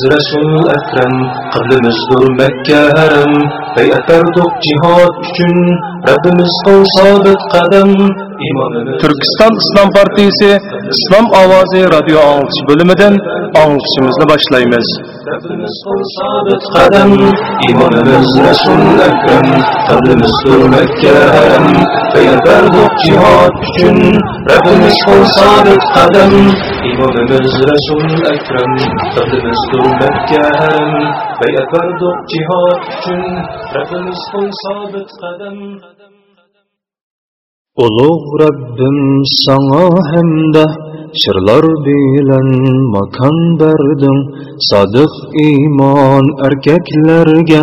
İmamımız Resul Ekrem, kıblimizdir Mekke herem, beyat verdik cihad üçün, Rabbimiz kıl sabit kadem. İmamımız Türkistan İslam Partisi İslam Avazi Radyo Anlatışı bölümünden anlatışımızı başlayımız. Rabbimiz kıl sabit kadem. İmamımız Resul Ekrem, kıblimizdir Mekke herem, beyat verdik cihad üçün, Rabbimiz kıl sabit kadem. İmamımız Resul Ekrem, kıblimizdir Mekke herem, beyat verdik cihad üçün, Rabbimiz kıl sabit kadem. Ulug' Rabbim sana hamda shirlar bilan makon berdim sodiq iymon erkaklarga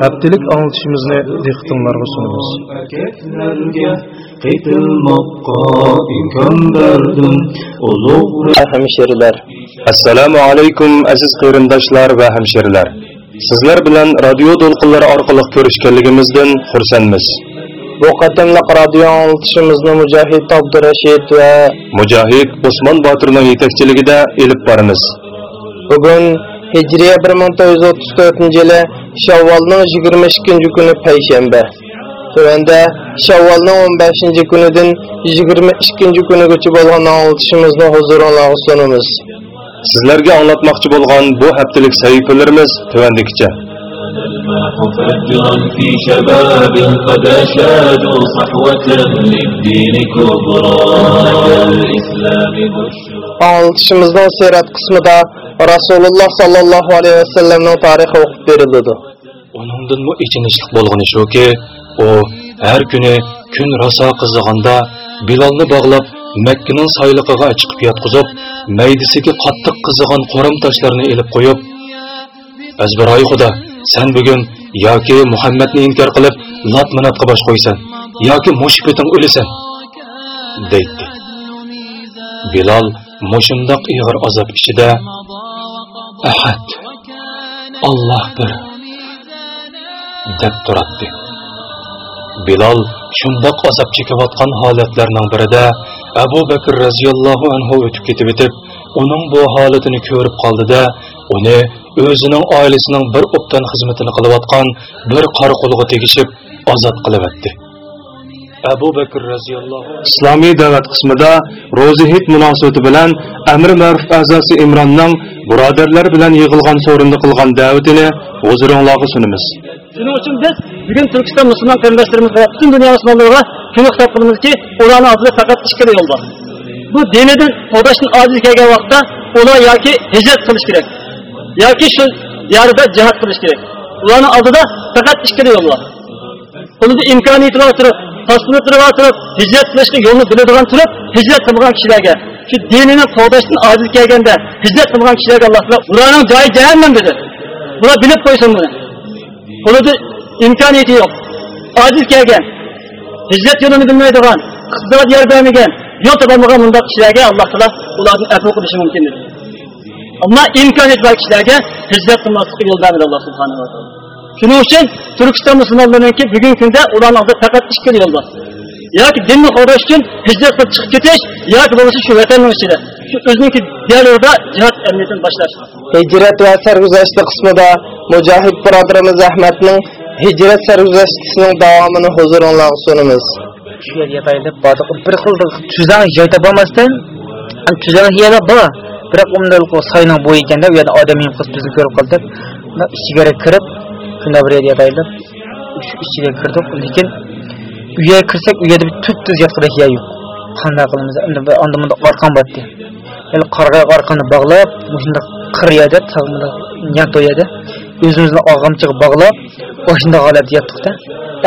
haftalik anglitishimizni dehqonlarga sunamiz hamshiralar. Assalomu alaykum aziz qarindoshlar va hamshiralar. Sizlar bilan radio to'lqinlari orqali ko'rishganligimizdan xursandmiz. Bu qatimliq radio anglitishimizni mujohid abdurashid va mujohid usmon botirning yetakchiligida ilib boramiz. Bugun hijriya 1934 yili shavvolning 22 kuni payshanba Tövəndə Şəvvalın 15-ci günüdən 22-ci günügacha bo'lgan anlatışımızı huzurunuzga sunumuz. sizlarga anglatmoqchi bo'lgan bu haftalik sahifalarimiz tuvandikicha الماح فجرا في شباب قد أشادوا صحوة للدين كبرى أمة الإسلام بشرى Anlatışımızın sirat kısmında Rasulullah rasululloh sollallohu alayhi vasallamning tarixi o'qib berildi Onundanmı içinişlik bolğаны shuki u har kuni kun rasa qizig'anda Bilalni makkaning Mekke'nin chiqib yotqizib yatqızıp, meydisiga qattiq qizig'an qo'rim toshlarni ilib qo'yib Azbiray xuda, sen bugun yoki Muhammadni inkor qilib, lat minatga bosh qo'ysan, yoki mushbiting o'lasan, deydi. bilol mushundoq ig'ir azob ichida Ahad Alloh bir deb turadi. Bilal shundoq azob chekayotgan holatlarning birida Abu Bakr radhiyallohu anhu o'tib ketib etib, uning bu holatini ko'rib qoldi-da, uni o'zining oilasining bir o'pdan xizmatini qilayotgan bir qari qulga tegishib ozod qilib etdi. Abu Bakr radhiyallohu islomiy da'vat qismida ro'zi hit munosabati bilan amir ma'ruf a'zosi imronning birodarlar bilan yig'ilgan so'rinda qilgan da'vatini huzuringlarga sunamiz Shuning uchun biz bugun Turkiston musulmon qarindoshlarimiz va butun dunyo musulmonlariga shuni xitob qilamizki, ularning oldida faqat ikkita yo'l bor. Bu dinidan qo'dashdan ojiz kelgan vaqtda ular yoki hijrat qilish kerak, yoki shu diyorida jihad qilish kerak. Ularning oldida faqat ikkita yo'l bor. Qo'lida imkoniyati bor turib, tasbih turib turib, hijrat qilishni yo'lini biladigan turib, hijrat qilgan kishilarga shu dinini qo'llashdan ojiz kelganda hijrat qilgan kishilarga Alloh taolo ularning joyi jahannam dedi. bular bilib qo'ysin buni. Qo'lida imkoniyati yo'q. Ojiz kelgan. Hijrat yo'lini bilmaydigan, iqtisod yer bermagan, yo'l topolmagan bunday kishilarga Alloh taolo ularni afv qilishi mumkin edi. Ammo imkoniyat bor kishilarga hijrat qilmaslikka yo'l bermadi Alloh subhanahu va taolo. Shuning uchun turkiston musulmonlariniki bugungi kunda ularni oldida faqat ikkala yo'l bor yoki dinni qo'llash uchun hijrat qilib chiqib ketish yoki bo'lmasa shu vatanning ichida shu o'ziniki dialogda jihod ahamiyatini boshlash. Hijrat va sarguzashti qismida mujohid birodarimiz ahmadning hijrat sarguzashtisining davomini huzuringlarga sunamiz. Shu yerga botiq bir xil tuzang joy topolmasdan tuzang yana bor biroq unda soyning bo'yi ekanda u yerda odam qilib bizni ko'rib qoldik ichiga kirib тыңдабірдеп айтып ішіне кірдік лекен үйге кірсек үйде түп түз жатқандай хия жоқ қандай қылымыз анда мұнда арқан бар еді ел қарғай арқаны бағлап осында қыр еді тағында нято еді өзіміздің ағамшыға бағлап осында қалады деп та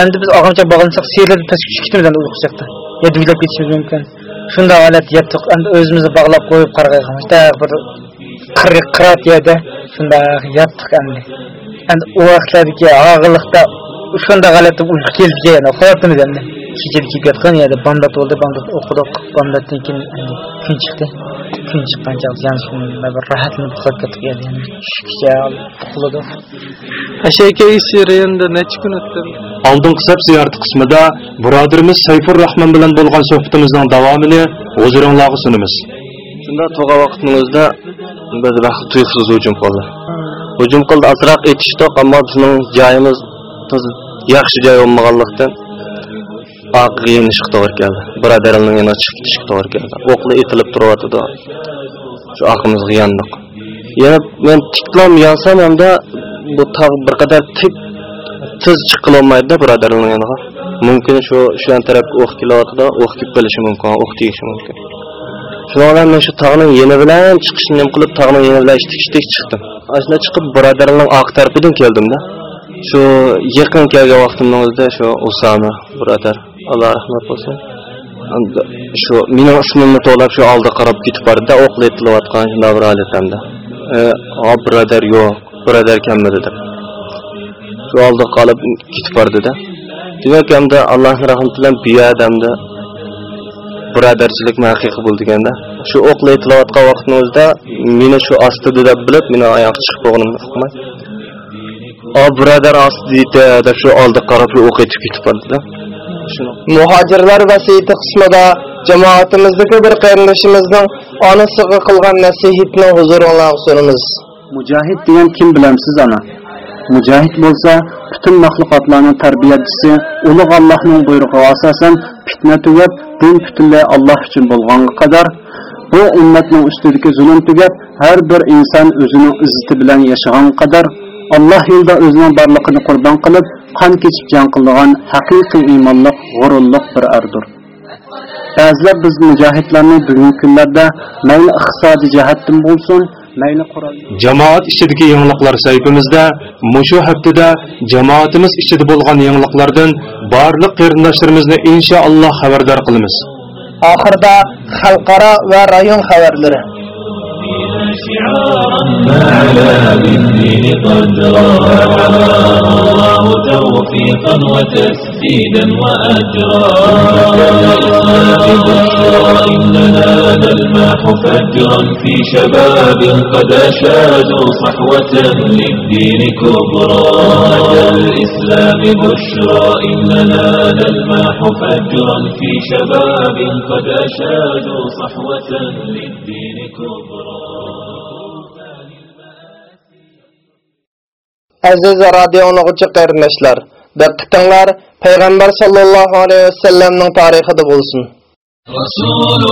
енді біз ағамша бағынсақ сиырлар пәс күш кетеміз енді ұйқы сияқты енді ұйлап кетуіміз мүмкін сонда қалады деп енді өзімізді бағлап қойып қарғай қамыз тағы бір qirq qirat yerda shunday yotdik endi endi u vaqtlardagi og'irlikda shunday holatda uyqu kelib kelgan xotirimiz endi kechada kelib yotgan yerda bomdod bo'ldi bomdod o'qidik bomdoddan keyin kun chiqdi kun chiqqancha yana bir rohatlanib uxlab yerda endi tushgacha uxladik Ashaka Siriyanda necha kun o'tdi? Oldingi saf ziyorati qismida birodarimiz Sayfur Rahmon bilan bo'lgan suhbatimizning davomini huzuringizga sunamiz. Shunda to'g'a vaqtimizda biz vaqt tuyuqsiz hujum qildi. Hujum qildi asraq etishdi, ammo bizning joyimiz yaxshi joy bo'lmaganlikdan oqiga yenishga to'g'ri keldi. Birodarlarning yana chiqib ketishga to'g'ri keldi. O'qli etilib turyotdi. Shu oqimizga yondiq Yana men tiklam yonsam hamda bu tog' bir qadar tik tiz chiqilolmaydida birodarlarning yoniga. Mumkin shu shu taraf o'q kelyotdi, o'q kelib qolishi mumkin, o'q tegishi mumkin. Shundan men shu tog'ning yeni bilan chiqishni nim qilib tog'ning yeni bilan ishtik chiqdim. Ashuna chiqib birodarlarning oq tarafidan keldim-da. Shu yaqin kelgan vaqtimning o'zida shu Usama birodar, Alloh rahmat bo'lsin. shu mening ismimni to'lab shu oldi qarab ketib bordi o'qli etilayotgan shunday bir holatamda e birodar yo'q birodar kelmadi deb shu oldi qolib ketib bordida demak hamda allohni rahmati bilan bu odamda birodarchilik haqiqiy bo'ldi deganda shu o'qli etilayotgan vaqtni o'zida meni shu ostida deb bilib meni oyoq chiqib qo'yganimni uqmay o birodar ostida deb shu oldi qarab o'q etib ketib bordida muhojirlar vasiyati qismida jamoatimizdagi bir qarindishimizning onasiga qilgan nasihatni huzuringlarga sunamiz mujohid degan kim bilamsiz ana mujohid bo'lsa butun maxluqotlarning tarbiyachisi ulug' allohning buyrug'iga asosan fitna tugab din butunlay alloh uchun bo'lganga qadar bu ummatning ustidagi zulm tugab har bir inson o'zining izzati bilan yashagan qadar alloh yo'lida o'zining borlig'ini qurbon qilib qon kechib jang qilgan haqiqiy iymonliq g'ururliq bir ardur. Ba'zilar biz mujohidlarni bugungi kunlarda mayli iqtisodiy jihatdan bo'lsin jamoat ichidagi yangiliklar saytimizda mushu haftada jamoatimiz ichida bo'lgan yangiliklardan barliq qarindoshlarimizni inshaalloh xabardor qilamiz. Oxirida xalqaro va rayon xabarlari شعارا ما علا بالدين قدرا الله توفيقا وتسديدا وأجرا الإسلام بشرى إننا نلمح فجرا في شباب قد أشادوا صحوة للدين كبرى الإسلام بشرى إننا نلمح فجرا في شباب قد أشادوا صحوة للدين كبرى Aziz radio anlıqçı qərinəşlər, diqqətinizlər Peyğəmbər sallallahu alayhi və sallamның tarixində olsun. Rasulullah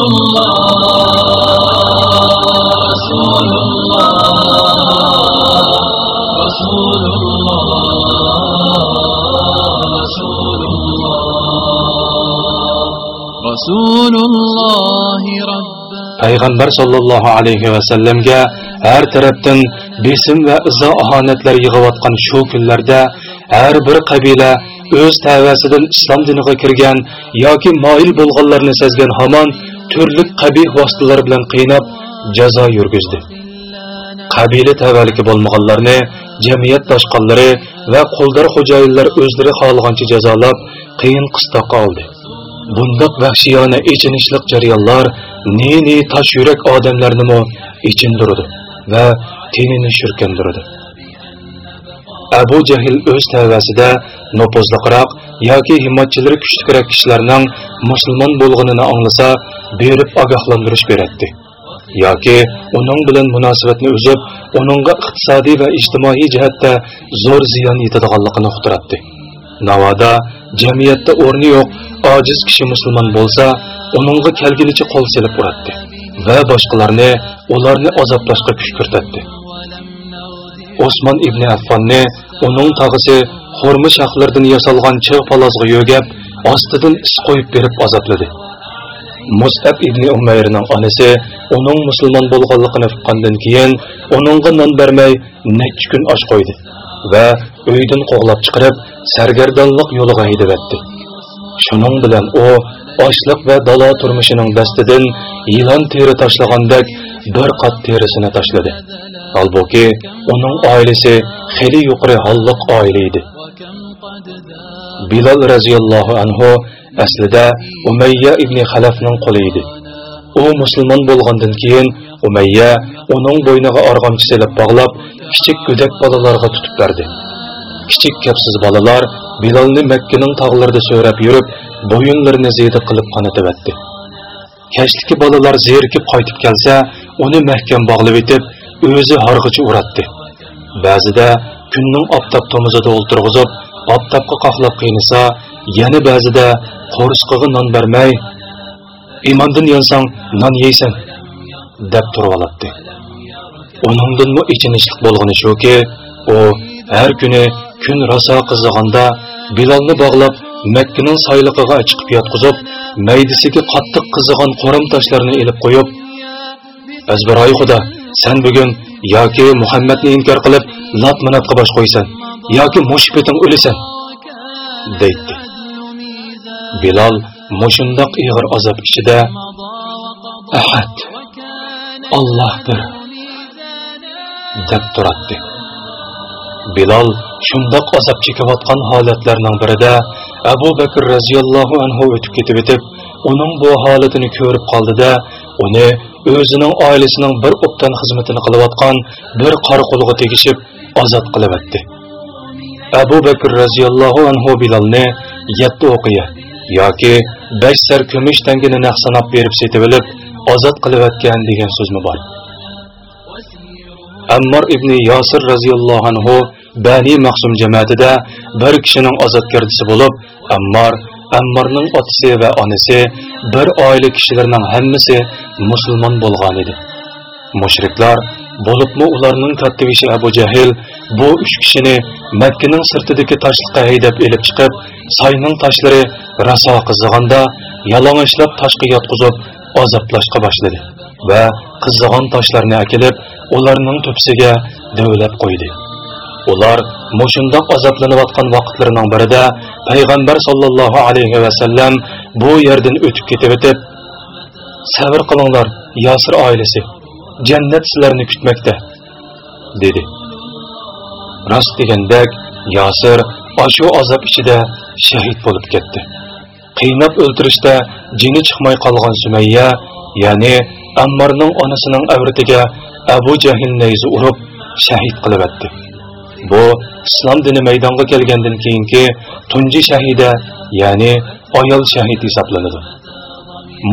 Rasulullah Rasulullah Rasulullah Rasulullah Rabb Peyğəmbər sallallahu alayhi və sallamğa har tarafdan besim va izo ahonatlar yig'ayotgan shu kunlarda har bir qabila o'z tavasidan islom diniga kirgan yoki moyil bo'lganlarni sezgan hamon turli qabih vositalar bilan qiynab jazo yurgizdi. Qabila tavaliki bo'lmaganlarni jamiyat boshqonlari va qo'ldor xo'jayinlar o'zlari xohlagancha jazolab qiyin qistoqqa oldi. Bundoq vahshiyona ichinishliq jarayonlar ne ne tosh yurak odamlarnimi ichindirdi. Va tenini shurkandirdi abu jahl o'z tavasida nopozliqroq yoki himmatchilari kuchliroq kishilarning musulmon bo'lganini anglasa berib ogohlantirish beradi yoki uning bilan munosabatni uzib uningga iqtisodiy va ijtimoiy jihatda zo'r ziyon yetadiganligini uqtiradi navoda jamiyatda o'rni yo'q ojiz kishi musulmon bo'lsa uningga kelgunicha qo'l silib uradi va boshqalarni ularni azoblashga kuch kiritadi osmon ibn affonni uning tog'isi xurma shaxlardan yasalgan chig' palozga yo'gab ostidan is qo'yib berib azobladi. Musab ibn umayrning onasi uning musulmon bo'lganligini uqqandan keyin uningga non bermay necha kun osh qo'ydi va uydan qo'g'lab chiqarib sargardonlik yo'liga haydavatdi shuning bilan u ochliq va дала turmushining dastidan yilon teri tashlagandek bir qat terisini tashladi. Holbuki uning oilasi хели yuqori holliq oila edi. Bilol roziyallohu anhu aslida umayya ibn xalafning quli edi. U musulmon bo'lgandan keyin umayya uning bo'yniga arg'amchi silib bog'lab kichik go'dak bolalarga tutib berdi. Kichik kapsiz bolalar bilolni makkaning tog'larida so'rab yurib bo'yinlarini ziyda qilib qonatibatdi kashliki bolalar zerikib qaytib kelsa uni mahkam bog'lab etib o'zi harg'ichi uratdi. Ba'zida kunning oftob tomizida o'ltirg'izib oftobga qoqlab qiynasa yana ba'zida qo'risqig'i non bermay iymondan yonsang non yeysan deb turib oladi uningdinmi ichinishlik bo'lgani shuki u har kuni kun rosa qizig'anda bilolni bog'lab makkaning soyliqiga chiqib yotqizib maydisiga qattiq qizigan qo'rim toshlarni ilib qo'yib azbaroy xudo sen bugun yoki muhammadni inkor qilib lat manatga bosh qo'ysan yoki mushbiting o'lasan deydi. Bilol mushundoq ig'ir azob ichida ahad olloh bir deb turadi Bilal şundaq azap çekiyotgan holatlarning birida abu bakr radhiyallohu anhu o'tib ketib etib, uning bu holatini ko'rib qoldida uni o'zining oilasining bir o'ptan xizmatini qilayotgan bir qora qo'liga tegishib ozod etdi. abu bakr radhiyallohu anhu Bilalni yetti o'qiya yoki besh sar kumush tangini naqsanab berib setib olib ozod qilayotgan degan so'zmi bor ammor ibn yosir roziyallohu anhu bani maqsum jamoatida bir kishining ozodgardisi bo'lib ammor ammarning otasi va onasi bir oila kishilarining hammasi musulmon bo'lgan edi. Mushriklar bo'libmi ularning kattavishi abu jahl bu uch kishini makkaning sirtidagi toshliqqa haydab elib chiqib soyning toshlari raso qizig'anda yalang'ochlab toshqa yotqizib azoblashga boshladi. Va qizig'on toshlarni akilib ularning to'pisiga davlab qo'ydi. Ular mushundoq azoblanayotgan vaqtlarining birida payg'ambar sollallohu alayhi vasallam bu yerdan o'tib ketib o'tib sabr qilinglar yosir oilasi jannat sizlarni kutmoqda dedi. Rost degandek yosir ashu azob ichida shahid bo'lib ketdi. Qiynab o'ltirishda jini chiqmay qolgan sumayya ya'ni ammarning onasining avritiga abu jahl nayzi urib shahid qilibdi bu islom dini maydonga kelgandan keyingi tunji shahida ya'ni ayol shahid hisoblanadi.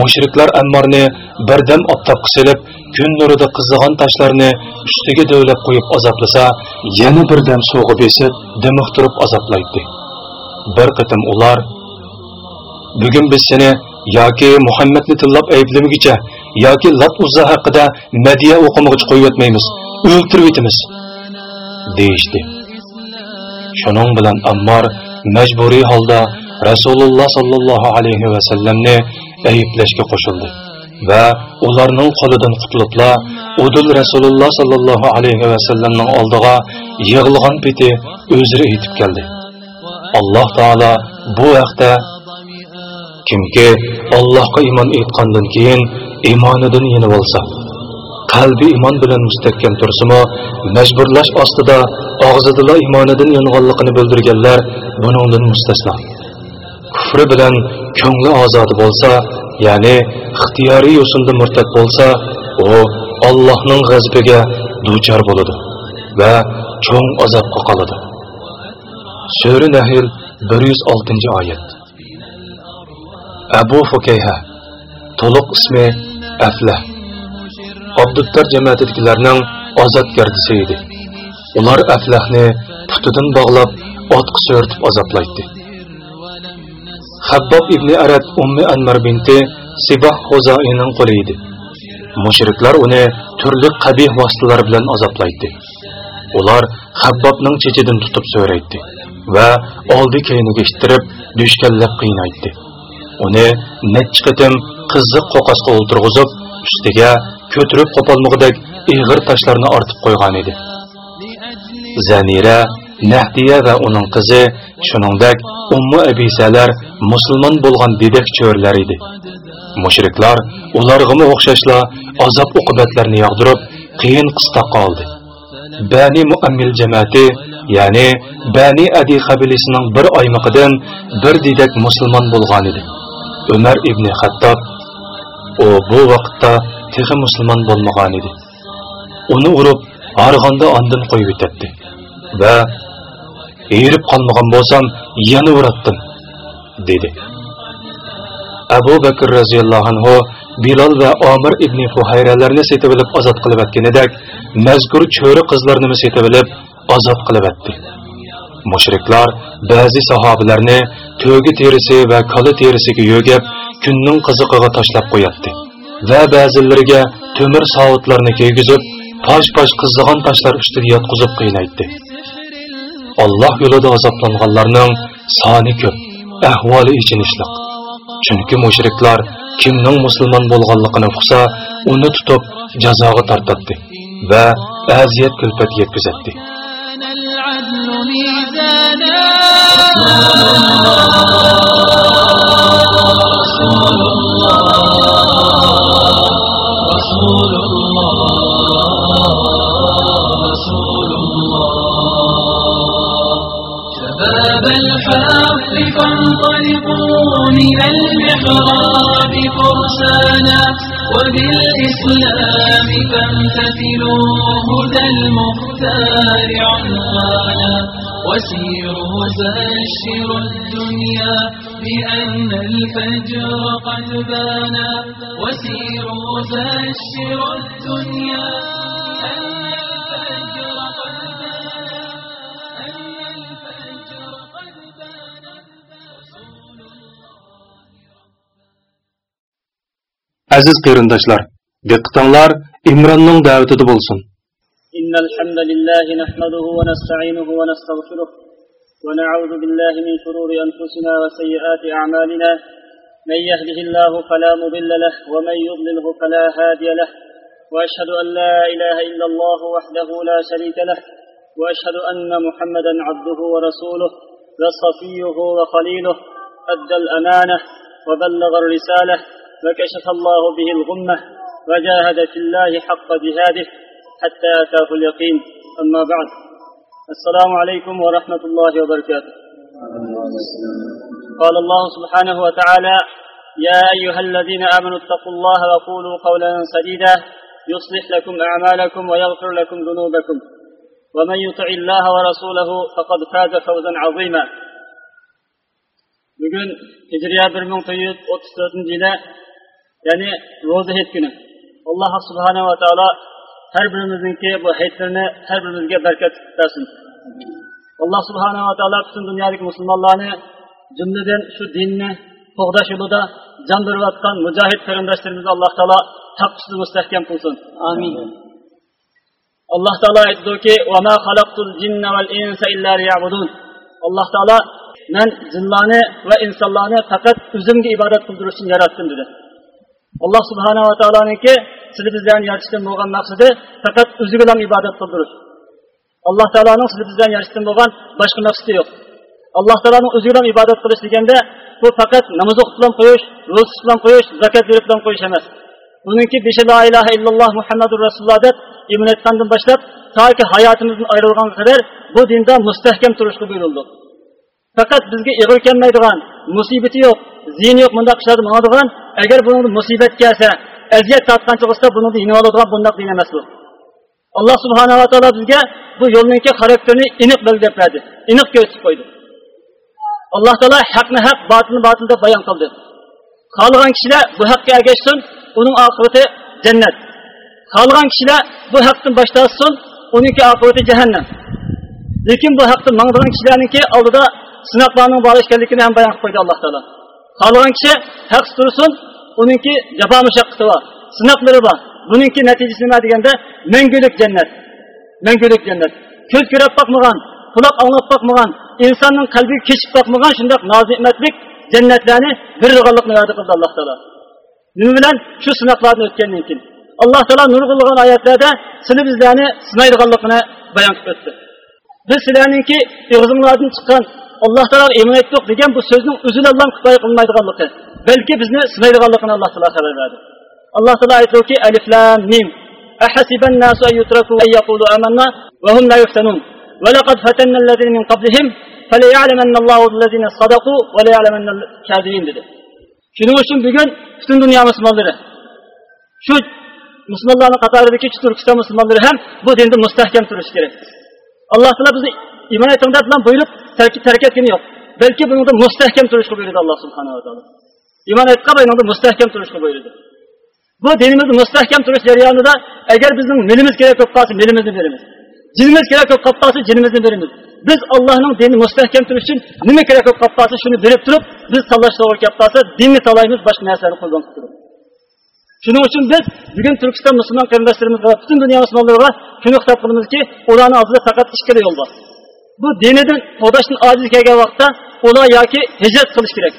Mushriklar ammarni birdam oftobga silib kun nurida qizigan toshlarni ustiga davlab qo'yib azoblasa yana birdam suvga besib dimiqtirib azoblaydi. Bir qitim ular bugun biz seni yoki muhammadni tillab ayblamagicha yoki lat uzza haqida madiya o'qimag'ich qo'yib o'tmaymiz. O'ltirib yetamiz deyishdi. Shuning bilan ammor majburiy holda rasululloh sollallohu alayhi vasallamni ayblashga qo'shildi va ularning qo'lidan qutulibla udul rasululloh sollallohu alayhi vasallamning oldiga yig'ilgan peti o'ziri aytib keldi. Alloh taolo bu haqda kimki allohga iymon etgandan keyin iymonidan yenib olsa qalbi iymon bilan mustahkam tursimi majburlash ostida og'zidala iymonidan yong'onligini bildirganlar buningdan mustasno kufri bilan ko'ngli ozodi bo'lsa ya'ni ixtiyoriy yo'sinda murtad bo'lsa u Allohning g'azbiga duchor bo'ladi va cho'ng azobga qoladi Sura Nahl 106 oyat. Abu Fukayha to'liq ismi Aflah. Abduttar jamoatidagilarning ozod gardisi edi. Ular Aflahni putidan bog'lab otqa so'rtib azoblaydi. Xabbob ibn Arad Ummi Anmar binti Sibah Xozoining qo'li edi. Mushriklar uni turli qabih vositalar bilan azoblaydi. Ular Habbobning chechidan tutib so'raydi va oldi keyiniga ishtirib, dushkanlab qiynaydi. Uni necha qatim qiziq qo'qasga o'ltirg'izib, ustiga ko'tirib qopolmog'idek ig'ir toshlarni ortib qo'ygan edi. Zanira, Nahdiya va uning qizi, shuningdek Ummu Abisalar musulmon bo'lgan dedak cho'rlar edi. Mushriklar ularga o'xshashla azob uqubatlarni yog'dirib, qiyin qisqa qoldi. Bani Muammil jamoati, ya'ni Bani Adi qabilasining bir oymiqidan bir dedak musulmon bo'lgan edi. Ömer İbni Xattob o bu vaqtda texi musulmon bo'lmagan edi. Uni urib, arg'anda ondan qo'yib o'tdi va erib qolmagan bo'lsam, yana uratdim dedi. Abu Bakr radhiyallohu anhu Bilal va Amir ibn Fuhayralarni setib olib ozod qilib atganidek, mazkur cho'ri qizlarni setib olib ozod qilib atdi. Mushriklar ba'zi sahobalarni to'gi terisi va kala terisiga yo'gab, kunning qiziqiga tashlab qo'yatdi va ba'zilariga temir sovutlarni kiygizib, tosh-tosh qizg'an toshlar ustiga yotqizib qiynaydi. Alloh yo'lida azoblanganlarning soni ko'p, ahvoli ichinishliq. Chunki mushriklar kimning musulmon bo'lganligini uqsa, uni tutib jazoga tortadi va aziyat kulfat yetkazadi. ميزانا رسول الله رسول الله رسول الله شباب الحق فانطلقوا من المحراب فرسانا. وبالإسلام فامتثلوا هدى المختار عنوانا وسيروا وبشروا الدنيا بأن الفجر قد بانا. وسيروا وبشروا الدنيا Aziz qeyrindaşlar, diqqətinizlər İmranның dəvətidə olsun. İnnal hamdelellahi nahmeduhu ve nestainuhu ve nestağfiruh ve na'ûzu billahi min şururi enfusina ve seyyiati a'malina. Men yehdihillahu fela mudille leh ve men yudlilhu fela hadiye leh. Ve eşhedü en la ilahe illallah vahdehu la şerike leh ve eşhedü enne Muhammeden abduhu ve resuluh ve safiyuhu ve haliluh. Eddel emane ve bellaga'l risale وكشف الله به الغمة وجاهد في الله حق جهاده حتى أتاه اليقين. أما بعد السلام عليكم ورحمة الله وبركاته. قال الله سبحانه وتعالى يا أيها الذين آمنوا اتقوا الله وقولوا قولا سديدا يصلح لكم أعمالكم ويغفر لكم ذنوبكم. ومن يطع الله ورسوله فقد فاز فوزا عظيما. bugun hijriya bir ming to'rt yuz o'ttiz to'rtinchi yili ya'ni ro'za hayit kuni alloh subhanava taolo har birimizniki bu hayitlarni har birimizga barkat bersin alloh subhanava taolo butun dunyolik musulmonlarni jumladan shu dinni qo'g'dash yo'lida jon berayotgan mujohid qarindoshlarimizni alloh taolo haq ustida mustahkam qilsin amin. Alloh taolo aytdiki alloh taolo man jinlarni va insonlarni faqat o'zimga ibodat qildirish uchun yaratdim dedi alloh subhanava taoloniki sizni bizlarni yaratishdan bo'lgan maqsadi faqat o'ziga ibodat qildirish alloh taoloni sizni bizlarni yaratishdan bo'lgan boshqa maqsadi yo'q. Alloh taoloni o'ziga ibodat qilish deganda bu faqat namoz o'qib bilan qo'yish ro'za bilan qo'yish zakat berish bilan qo'yish emas. Buniki beshi la ilaha illalloh muhammadu rasululloh deb iymon etgandan boshlab toki hayotimizdan ayrilgan qadar bu dinda mustahkam turishga buyurildi. Faqat bizga ig'ir kelmaydigan musibati yo'q ziyni yo'q bundoq qishadi mangadigan agar buni musibat kelsa aziyat tortqancha bo'lsa buni yengib oladigan bundoq din emas bu. Alloh subhanava taolo bizga bu yo'lniki xarakterini aniq belgilab berdi aniq ko'rsatib qo'ydi. Alloh taolo haqni haq botilni botil deb bayon qildi. Xohlagan kishilar bu haqqa ergashsin uning oqibati jannat. Xohlagan kishilar bu haqdan bosh tortsin uniki oqibati jahannam. Lekin bu haqda mangdigan kishilarniki oldida sinoqlarning bor ekanligini ham bayon qilib qo'ydi alloh taolo. Xohlagan kishi haq tursin uningki jafo mushaqqati bor sinoqlari bor. Buningki natijasi nima deganda mangulik jannat. Mangulik jannat. Ko'z ko'rib boqmagan quloq anglab boqmagan insonning qalbiga kechib boqmagan shundoq nozimatlik jannatlarni bir rig'onliqni va'da qildi alloh taolo. Nima bilan? Shu sinoqlardan o'tgandan keyin. Alloh taolo nurg'ulg'an oyatlarda sizlar bizlarni sinaydiganligini bayon qilib o'tdi. Biz sizlarninki og'zinglardan chiqqan alloh taolo iymon etdik degan bu so'zning o'zini alloh kifoya qilmaydiganligi. balki bizni sinaydiganligini alloh taolo xabar berdi alloh taolo aytdiki alif lam mim أحسب الناس أن يتركوا أن يقولوا آمنا وهم لا يفتنون ولقد فتنا الذين من قبلهم فليعلمن الله الذين صدقوا وليعلمن الكاذبين dedi. Shuning uchun bugun butun dunyo musulmonlari shu musulmonlarning qatoridagi Turkiston musulmonlari ham bu dinda mustahkam turishi kerak. Alloh taolo bizni iymon etinglar bilan buyurib tark etgani yo'q. Balki bunda mustahkam turishga buyurdi Alloh subhanahu va taolo. Iymon etgan bunda mustahkam turishga buyurdi. Bu dinimizni mustahkam turish jarayonida agar bizning milimiz kerak bo'lib qolsa, milimizni beramiz. Jinimiz kerak bo'lib qolib qolsa, jinimizni beramiz. Biz Allohning dinini mustahkam turish uchun nima kerak bo'lib qolib qolsa, shuni bilib turib, biz tanlash to'g'ri kelib qolsa, dinni tanlaymiz, boshqa narsalarni qo'ldan turib. Shuning uchun biz bugun Turkiston musulmon qarindoshlarimizga va butun dunyo musulmonlariga shuni xitob qilamizki, ularning oldida faqat ikkala yo'l bor. Bu dinidan qo'dashdan ojiz kelgan vaqtda ular yoki hijrat qilish kerak,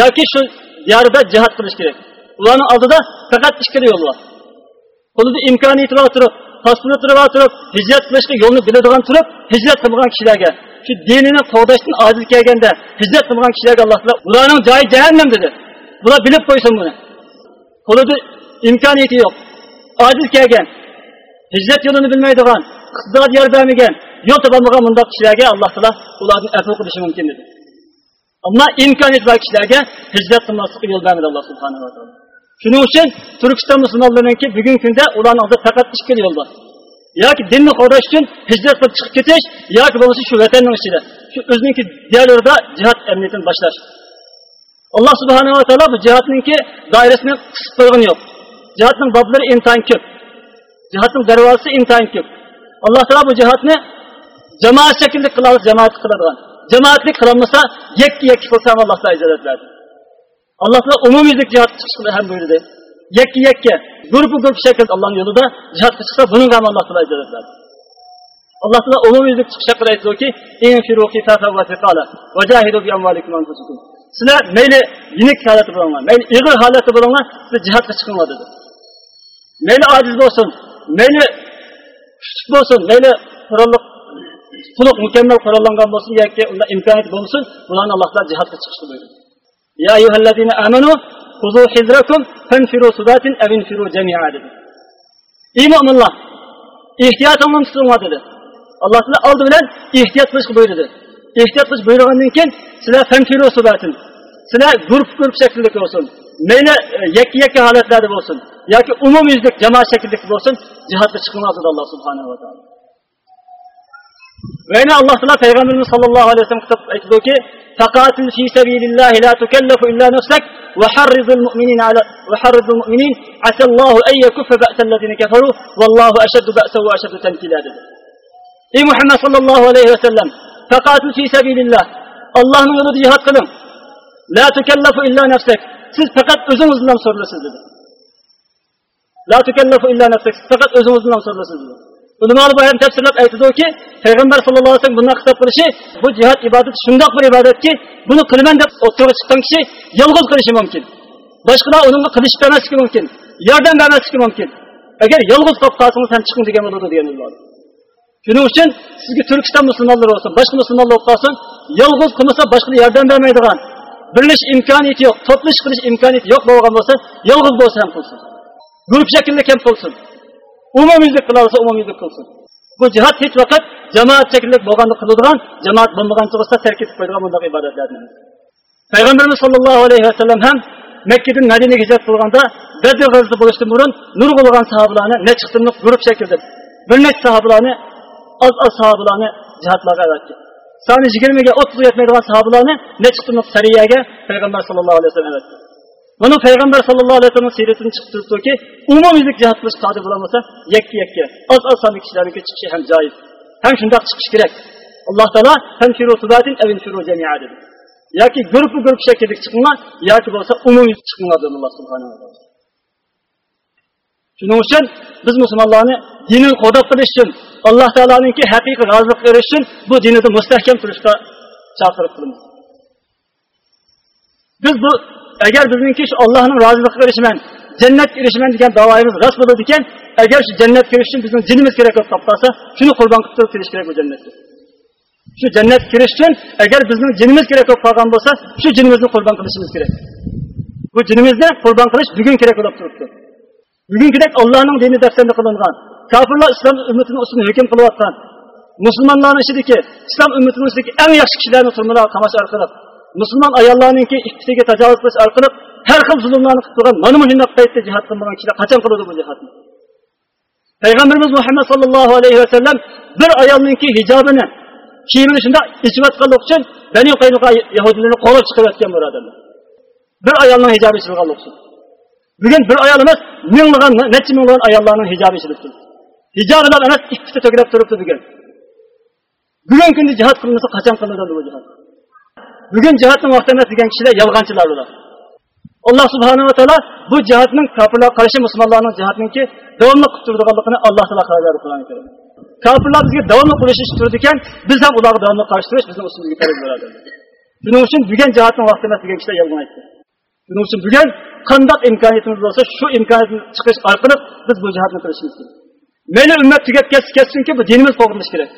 yoki shu yarida jihad qilish kerak. Ularning oldida faqat ikkala yo'l bor. Qo'lida imkoniyati bor turib, pasporti bor turib, hijrat qilishga yo'lni biladigan turib, hijrat qilgan kishilarga shu dinini qo'dashdan ojiz kelganda hijrat qilgan kishilarga Alloh taolo ularning joyi jahannam dedi. Bular bilib qo'ysin buni. qo'lida imkoniyati yo'q ojiz kelgan hijrat yo'lini bilmaydigan iqtisod yor bermagan yo'l topolmagan bundoq kishilarga alloh taolo ularni afu qilishi mumkin dedi ammo imkoniyati bor kishilarga hijrat qilmaslikqa yo'l bermadi alloh subhanava taolo. Shuning uchun turkiston musulmonlariniki bugungi kunda ularni oldida faqat ikkala yo'l bor yoki dinni qo'llash uchun hijrat qilib chiqib ketish yoki bo'lmasa shu vatanning ichida shu o'ziniki diyorida jihod amniyatini boshlash. Alloh subhanava taolo bu jihodninki doirasini qisib qo'ygani yo'q. Jihatning boblari intayin ko'p. Jihatning darvozasi intayin ko'p. Alloh taolo bu jihodni jamoat shaklida qilamiz jamoat qiladigan. Jamoatlik qilolmasa yakka yakka qilsa ham alloh taolo ijorat berdi alloh taolo umumiylik jihat chiqishni ham buyurdi yakka yakka guruh guruh shaklda allohni yo'lida jihatga chiqsa buning ham alloh taolo ijorat berdi alloh taolo umumiylik chiqish haqida aytdiki sizlar mayli yinik holati bo'linglar mayli ig'ir holati bo'linglar siz jihodga chiqinglar dedi. Mayli ojiz bo'lsin mayli kuchli bo'lsin mayli qurolliq to'liq mukammal qurollangan bo'lsin yoki unda imkoniyat bo'lmasin ularni alloh taolo jihodga chiqishni buyurdi ya ayyuhallazina amanu خذوا حذركم فانفروا ثبات أو انفروا جميعا dedi. İyi müminler, ehtiyatını tutunma dedi. Allah Teala aldı bilen ihtiyat kılış buyurdu. İhtiyat kılış buyurgandan keyin sizlar fanfiru subatin. Sizlar grup grup şeklinde olsun. Meyle yekki yekki halatlerde olsun. Yoki umum yüzlük cemaat şeklinde olsun. Cihatla çıkılmaz dedi Allah subhanehu ve teala. وين الله تعالى پیغمبر صلى الله عليه وسلم كتب ايتدوكي تقاتل في سبيل الله لا تكلف إلا نفسك وحرض المؤمنين على وحرض المؤمنين. عسى الله أن يكف بأس الذين كفروا والله أشد باسا وأشد تنكيلا اي محمد صلى الله عليه وسلم فقاتل في سبيل الله. الله نور جهاد قلم لا تكلف إلا نفسك. سيز فقط اذن اذن لا تكلف إلا نفسك. فقط اذن اذن Ulamalar bu hem tefsirlep aytıyor ki Peygamber sallallahu aleyhi ve sellem bundan kitap kılışı bu cihat ibadeti şundak bir ibadet ki bunu kılmen de oturup çıkan kişi yalnız kılışı mümkün. Başkalar onunla kılıç demesi mümkün. Yardım vermesi mümkün. Eğer yalnız kapkarsınız hem çıkın diye olur diyen Allah. Shuning uchun sizga Turkiston musulmonlari bo'lsin, boshqa musulmonlar bo'lib qolsin, yolg'iz qilmasa boshqa yordam bermaydigan, birlash imkoniyati yo'q, to'plish qilish imkoniyati yo'q bo'lgan bo'lsa, yolg'iz bo'lsa ham qilsin. Guruh shaklida ham qilsin. Umumiylik qilsa umumiylik qilsin. Bu jihad hech vaqt jamoat shaklida bo'lganda qiladigan, jamoat bo'lmagan bo'lsa tark etib qo'yadigan bunday ibodatlardan. Payg'ambarimiz sollallohu alayhi vasallam ham Makkadan Madinaga hijrat qilganda Badr g'azoti bo'lishdan burun nurg'ulg'an sahobalarni nechqismli guruh shaklida bir necha sahobalarni az az sahobalarni jihatlarga avatdi soni yigirmaga o'ttiz yetmaydigan sahobalarni necha kunlik sariyaga payg'ambar sallallohu alayhi vasallam avatdi buni payg'ambar sallallohu alayhi vasallam siyratini chiqib turibdiki umumiylik jihat qilish qodir bo'lolmasa yakka yakka oz oz sonli kishilarniki chiqishi ham joiz ham shundoq chiqish kerak alloh taolo dedi. Yoki guruh guruh shaklda chiqinglar yoki bo'lmasa umumiy chiqinglar dedi alloh subhanava taolo shuning uchun biz musulmonlarni dinini qo'dab qilish uchun alloh taoloninki haqiqiy rozilik berish uchun bu dinida mustahkam turishga chaqirib qilamiz biz bu agar bizniki shu allohning roziligiga erishaman jannatga erishaman degan davoyimiz rost bo'ladi ekan agar shu jannatga kirish uchun bizning jinimiz kerak bo'lib qolib qolsa shuni qurbon qilib turib kirish kerak bu jannatga shu jannatga kirish uchun agar bizning jinimiz kerak bo'lib qolgan bo'lsa shu jinimizni qurbon qilishimiz kerak bu jinimizni qurbon qilish bugun kerak bo'lib turibdi bugungidek allohning dini daftarda qilingan kofirlar islom ummatini ustida hukm qilayotgan musulmonlarni ichidagi islom ummatini ichidagi eng yaxshi kishilarni turmalar qamash orqali musulmon ayollarniki ikkisiga tajovuz qilish orqali har xil zulmlarni qilib turgan mana shundoq paytda jihod qilmagan kishilar qachon qiladi bu jihodni payg'ambarimiz muhammad sallallohu alayhi vasallam bir ayolninki hijobini kiyimini shundoq ichayotganlik uchun bani qaynuqa yahudiylarni qo'lib chiqarayotgan birodarlar bir ayolning hijobi ichilganlik uchun bugun bir ayol emas minglagan necha minglagan ayollarning hijobi ichilibdi hijobidan emas ikkita to'kilib turibdi bugun bugungi kunda jihod qilinmasa qachon qilinadi bu jihod bugun jihodning vaqti emas degan kishilar yolg'onchilar ular alloh subhanava taolo bu jihodning kofirlarga qarshi musulmonlarning jihodniki davomli qilib turadiganligini alloh taolo xabar qur'oni karim kofirlar bizga davomli qilishib turdi ekan biz ham ularga davomli qarshi turish bizni ustimizga kerak bo'ladi shuning uchun bugun jihodning vaqti emas degan kishilar yolg'on aytdi shuning uchun bugun qandoq imkoniyatimiz bo'lsa shu imkoniyatni chiqish orqali biz bu jihodni qilishimiz kerak mayli ummat tugab ketsa ketsinki bu dinimiz qo'g'irilishi kerak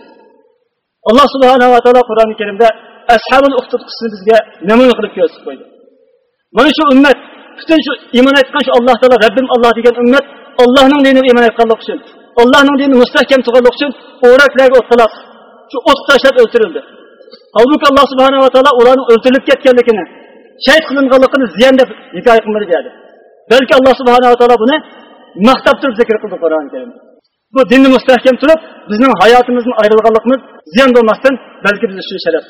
alloh subhanava taolo qur'oni karimda ashabul uxtud qissini bizga namuna qilib ko'rsatib qo'ydi. Mana shu ummat butun shu iymon aytgan shu alloh taolo rabbim alloh degan ummat allohning diniga iymon aytganlik uchun allohning dinini mustahkam turganlik uchun o'raklarga o'tqilab shu o't tashlab o'ldirildi. Holbuki alloh subhanava taolo ularni o'ldirilib ketganligini shahid qilinganligini ziyon deb hikoya qilmadi deyadi. Balki alloh subhanava taolo buni maqtab turib zikr qildi qur'oni karimda. Bu dinni mustahkam turib bizning hayotimizni ayrilganligimiz ziyon bo'lmasdan balki biz uchun sharaf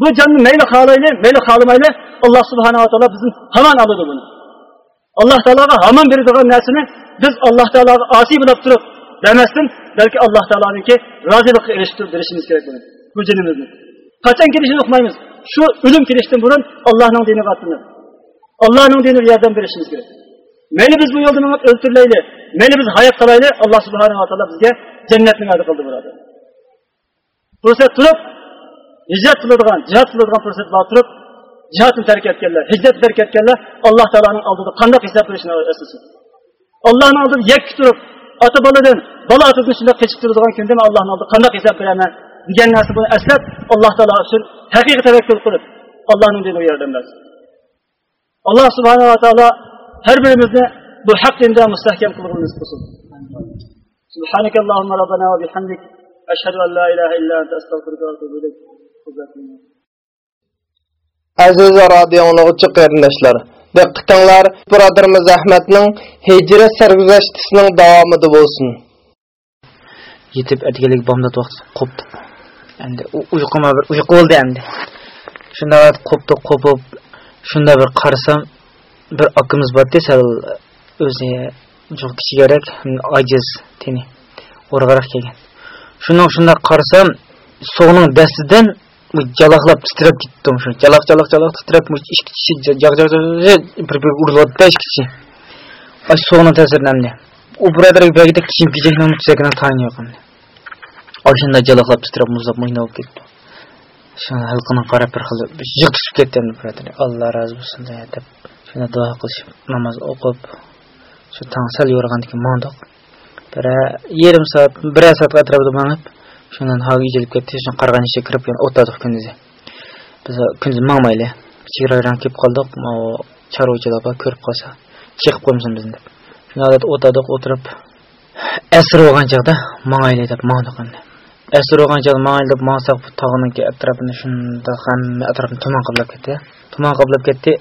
bu jonni mayli xohlayli mayli xohlamayli alloh subhanava taolo bizni hamon oladi buni alloh taologa hamon beradigan narsani biz alloh taologa osiy bo'lib turib demasdan balki alloh taoloniki rozilikqa erishib berishimiz kerak buni bu jinimizni qachon kelishini uqmaymiz shu o'lim kelishdan burun allohning diniga otinib allohning diniga yordam berishimiz kerak mayli biz bu yo'lda o'ltirilayli mayli biz hayot qilayli alloh subhanava taolo bizga jannatni va'da qildi birodar fursat turib hijrat qiladigan jihod qiladigan fursat bor turib jihodni tark etganlar hijratni tark etganlar alloh taoloning oldida qandoq hisob berishni eslasin allohni oldida yakki turib ota boladan bola otadan shunday qechib turadigan kunda man allohni oldida qandoq hisob beraman degan narsa buni eslab alloh taolo uchun haqiqiy tavakkul qilib allohning diniga yordam bersin alloh subhanava taolo har birimizni bu haq dinda mustahkam qilg'imiz qilsin سبحانك اللهم ربنا وبحمدك أشهد أن لا إله إلا أنت أستغفرك وأتوب إليك Aziz radio anglagıcı qarindoshlar, diqqatinglar birodarimiz Ahmadning hijrat sarguzashtisining davomida bo'lsin. Yetib atgalik bomdod vaqt qopdi. Endi uyquma bir uyqu bo'ldi endi. Shunda qopdi, qopib, shunda bir qarasam bir akimiz bordi, sal o'zi jo'q kishi kerak, ojiz teni. Qarasam, so'g'ning dastidan жалақлап титіреп кетті ошо жалақ жалақ жалақ титіреп ички тиши жак жак бир бириге урулуп атты да ички тиши а соонун таасирин эмне у бурадыр бегиде кийим кижегинен мутсагынан тааный жок эмне ошондой жалаклап титиреп муздап мыйна болуп кетти ошону алкынан карап бир кылы жык түшүп кетти эмне бурадыр алла разы болсун деп ушундай дуа кылышып намаз окуп ушу таң сал юрганден кийин маңдык бир ярым саат бир саатка атырабыда маңып шунан хагы ижилип кетти ошо карган ишке кирип отадык күндүзү биз күндүз маңмайлы. Чегара жагына келип калдык могу чарбачылар бар көрүп калса чыгып коймушун биздин деп шундай отадык отуруп әсір болған жағда маңайлы деп маңдық енді әсір болған жағы маңайлы деп маңсақ тағының әтрапына шында хамма әтрапын тұман қаплап кетті иә. тұман қаплап кетті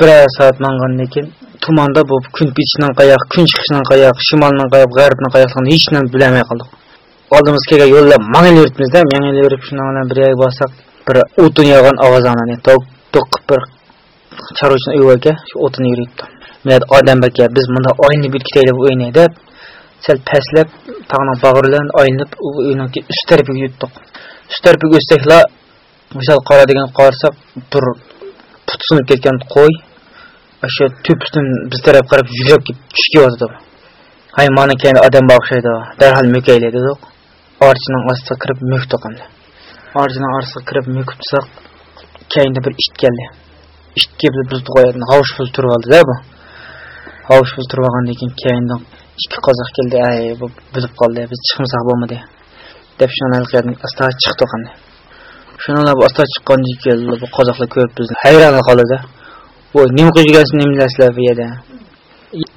біраз сағат маңғаннан кейін тұманда болып күн пешінен қаяқ күн шығышынан қаяқ шымалынан қаяқ ғарбынан қаяқтығын ешнәрсе біле алмай қалдық. Oldimiz kelgan yo'llar mangil yuribmizda mangil yurib shundan bilan bir yerga borsak bir o'tin yog'an ovozani to'q bir chorvachini uyi ekan shu o'tin yuribdi. Men odam aka biz bunda oyni deb o'ynay deb sal pastlab tog'ni bag'ridan oylinib uyni uch tarafiga yutdiq uch tarafiga o'tsakla misol qaradigan qarasak bir puti sinib ketgan qo'y o'sha tupdan biz taraf qarab yugurib kelib tushib kelyotdi hay mana keyin odamga o'xshaydi darhol mo'kayli dedik orchining ostiga kirib muk to'qindi. Orchining orasiga kirib mukib tursak keyinda bir it keldi. It kelib bizni qo'yadi hovush pul turib oldida bu. Hovush pul turib olgandan keyin keyinda ikki qozoq keldi ay bu bilib qoldi biz chiqmasak bo'lmadi deb shuni asta chiqdik endi shunalar bu asta chiqqandan keyin bu qozoqlar ko'rib bizni hayron qoldi voy nima qilib yurgansizlar nima bilasizlar bu yerda?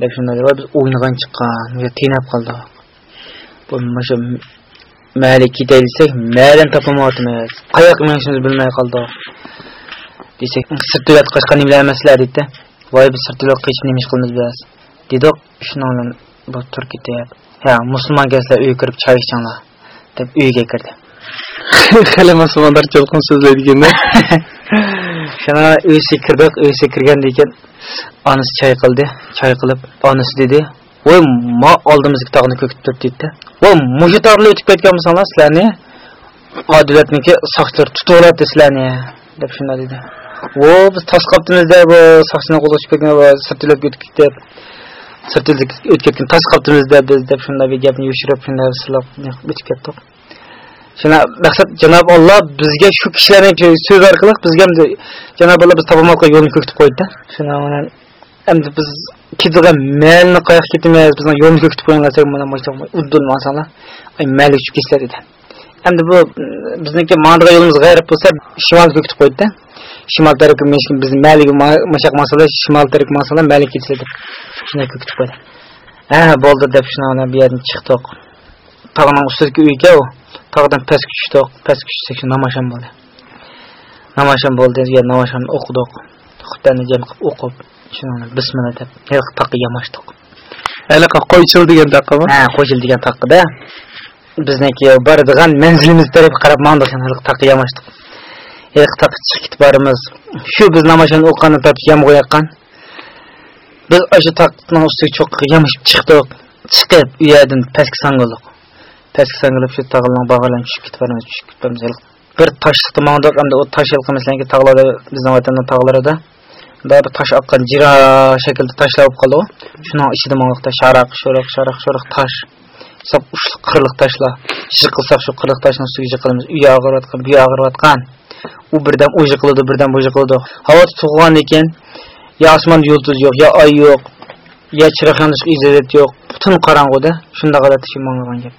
deb shunday deb biz o'ynagan chiqqan qiynab qoldi. Bu mana shu mayli ketay desak maydan topolmayapmiz qayoqqa menishimizni bilmay qoldik desak sirtuyat qochgan nima emaslar? deydida voy biz sirtuyat qochib nima ish qilamiz biz. dedik shuni bilan bu tur ketyapti ha musulmon kelsizlar uyga kirib choy ichinglar deb uyga kirdi. Hali musulmonlar cho'lqin so'zlaydiganda. Shuna uysiga kirdik uysiga kirgandan keyin onasi choy qildi choy qilib onasi dedi voy ma oldimizga tog'ni ko'kitib turibdi deydida voy mushu tog'ni o'tib ketganmisizlar sizlarni odilatniki soqchilar tutib oladi sizlarni deb shunday dedi. Vo biz tosh qolibdimizda bu soqchini qo'lga tushib ketgan sirtilab ketib ketib sirtilib o'tib ketgan tosh qolibdimizda biz deb shunday bir gapni yushirib shunday silab o'tib ketdik. Shuna maqsad janob olloh bizga shu kishilarni so'z orqali bizga janob olloh biz topolmoqqa yo'lni ko'kitib qo'ydida. Shuna әнді біз кетіп мәлі қаяқ кетеміз біздің елімізге күтіп қойғанмасала мәлі күтіп кетсе деді әнді бұл біздікі маңдағы елімізді қайрап болса шималдікі күтіп қойды да шималдікі біздің мәлігі машақ масала шималдікі масала мәлі кетсе деп шынаке күтіп қойды ә болды деп шынаған бердін шықтық тағының үстіке үйге ол тағыдан пәс күштық пәс күшсек намашан болды намашан болды намашан оқыдық құтбәні жем қылып оқып shuni bismillah deb taqqa yamashdik anaqa qo'ychil degan taqqami ha qo'ychil degan taqqida bizniki boradigan manzilimiz tarafga qarab mandik taqqa yamashdik taqqa chiqib ketib boramiz shu biz namoshani o'qigandan tortib yam qo'yayotgan biz o'sha taqning ustiga cho'qqiga yamashib chiqdik chiqib u yerdan pastga sangildik pastga sangilib shu tog'larning bag'ridan tushib ketib boramiz tushib ketib boramiz bir toshliqda mandik endi u tosh yilqimisanki tog'larda bizni vatanning tog'larida bir tosh oqqan jira shaklda toshlar qoldi shuni ichida mandiqda sharaq sho'roq sharaq sho'roq tosh hisob uchli qirliq toshlar yiqilsak shu qirliq tashni ustiga yiqilamiz u yog'i og'irayotgan bu yog'i og'irayotgan u birdan u yiqiladi birdan bu yiqiladi havo tug'ilgandan ekan yo osmonda yulduz yo'q yo oy yo'q yo chiroq yonishga yo'q. Butun qorong'uda shunda g'alati shu manglagan gap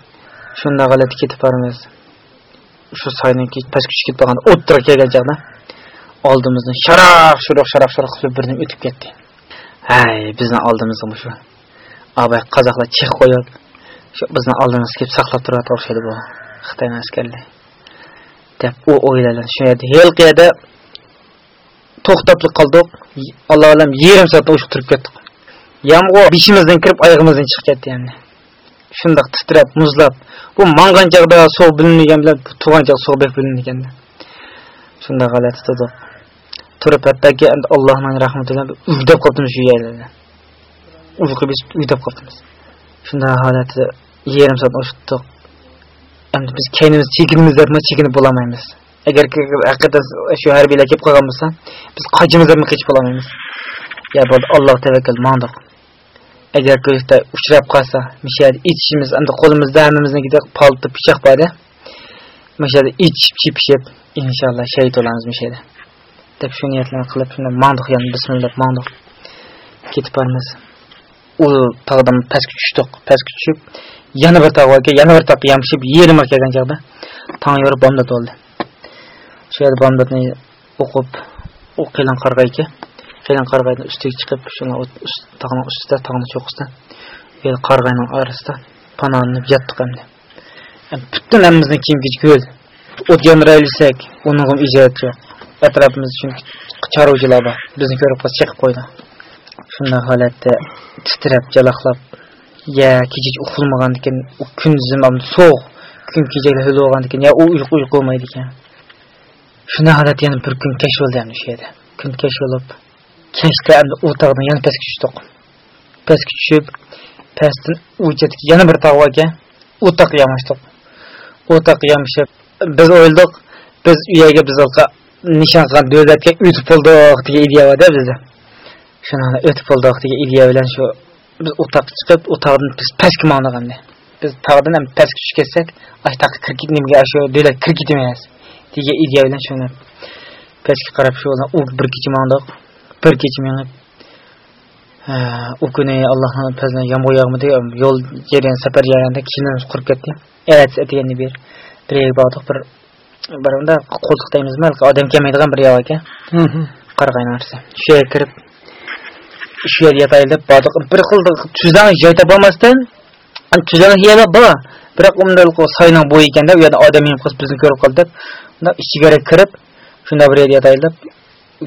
shunda g'alati ketib boramiz. Shu soydan pastga tushib ketib qolganda o'ttirib kelgan chaqda. Oldimizdan sharaq shuroq sharaq shuroq qilib birdan o'tib ketdi hay bizni oldimizda shu abay qozoqlar chex qo'yib shu bizni oldimizga kelib saqlab turadi o'xshaydi bu. Xitoy askarlar deb u o'yladi shu yerda yelqiyada to'xtab qoldik alloh alam yarim soat o'sha turib ketdik. Yomg'ir beshimizdan kirib oyog'imizdan chiqib ketdi shundoq titrab muzlab bu mangan bilinmagan bilan shunda shunday g'alati turdik turib hattoki allohning rahmati bilan uydab qolibmiz shu yerlarda uyqu besib uydab qolibmiz. Shunday holatda yarim soat o'tdik endi biz keynimiz chekinimiz debmi chekinib bo'lolmaymiz agar haqiqatdan shu harbiylar kelib qolgan bo'lsa biz qochimiz debmi qochib bo'lolmaymiz ya bo'ldi alloh tavakkal mandiq. Agar ko'rikda uchrab qolsa mishar ichishimiz endi qo'limizda hammamiznikida palto pichoq borda mishada ichib chepishib inshaalloh shahid bo'lamiz mishada. Deb shu niyatlarni qilib shunday mandiq yani bismillah mandiq. Ketib boramiz. U tog'dan pastga tushdik. Pastga tushib yana bir tog' tog'ga yana bir tog'ga yamshib yerim kelgan chog'da tong yorib bomdod bo'ldi. Shu yerda bomdodni o'qib u qilin qarg'ayga qilin qarg'ayni ustiga chiqib shuni tog'ni ustida tog'ni cho'qqisida qarg'ayni orasida panolanib yotdik endi butun hammamizni kiyim kechib ko'l o't yondiraylik uning ham yo'q atrofimizda chunki chorvachilar bor. Bizni ko'rib qolsa chiqib qo'ydi. Shunday holatda titrab jaloqlab ya kecha uxlamagan ekan, u kun sovuq kun kechalar hul bo'lgan ekan ya u uyqu uyqu bo'lmaydi ekan shunday holat yana bir kun kech bo'ldi endi shu yerda. Kun kech bo'lib kechda endi u tog'dan yana pastga tushdik. Pastga tushib pastdan yana bir tog' bor ekan u yamashdik u tog'ga biz o'yladik biz uyaga yerga biz nishon qilgan davlatga o'tib bo'ldik degan ideya borda bizda. Shuni o'tib bo'ldik degan ideya bilan shu biz u chiqib u biz pastga mandik biz tog'dan ham pastga tushib ketsak shu tog'ga kirib nimaga shu davlat kirib ketmaymiz degan ideya bilan shuni pastga qarab shu u bir kecha mandik bir kecha minib u kuni allohni fazlidan yomg'ir yog'madi yo'l jarayon safar jarayonida kiyimlarimiz qurib ketdi. Evet deganni bir bir yerga bordik bir bir unda qo'ltiq deymizmi odam kelmaydigan bir yoq ekan qarag'ay narsa. Shu yerga kirib shu yerda yotaylik deb bordik. Bir xil tuzdan joy topolmasdan tuzdan hiyala bor. Biroq unda soyning bo'yi ekanda u yerda odam yem qilib bizni ko'rib qoldi. Deb ichiga kirib shunda bir yerda yotaylik deb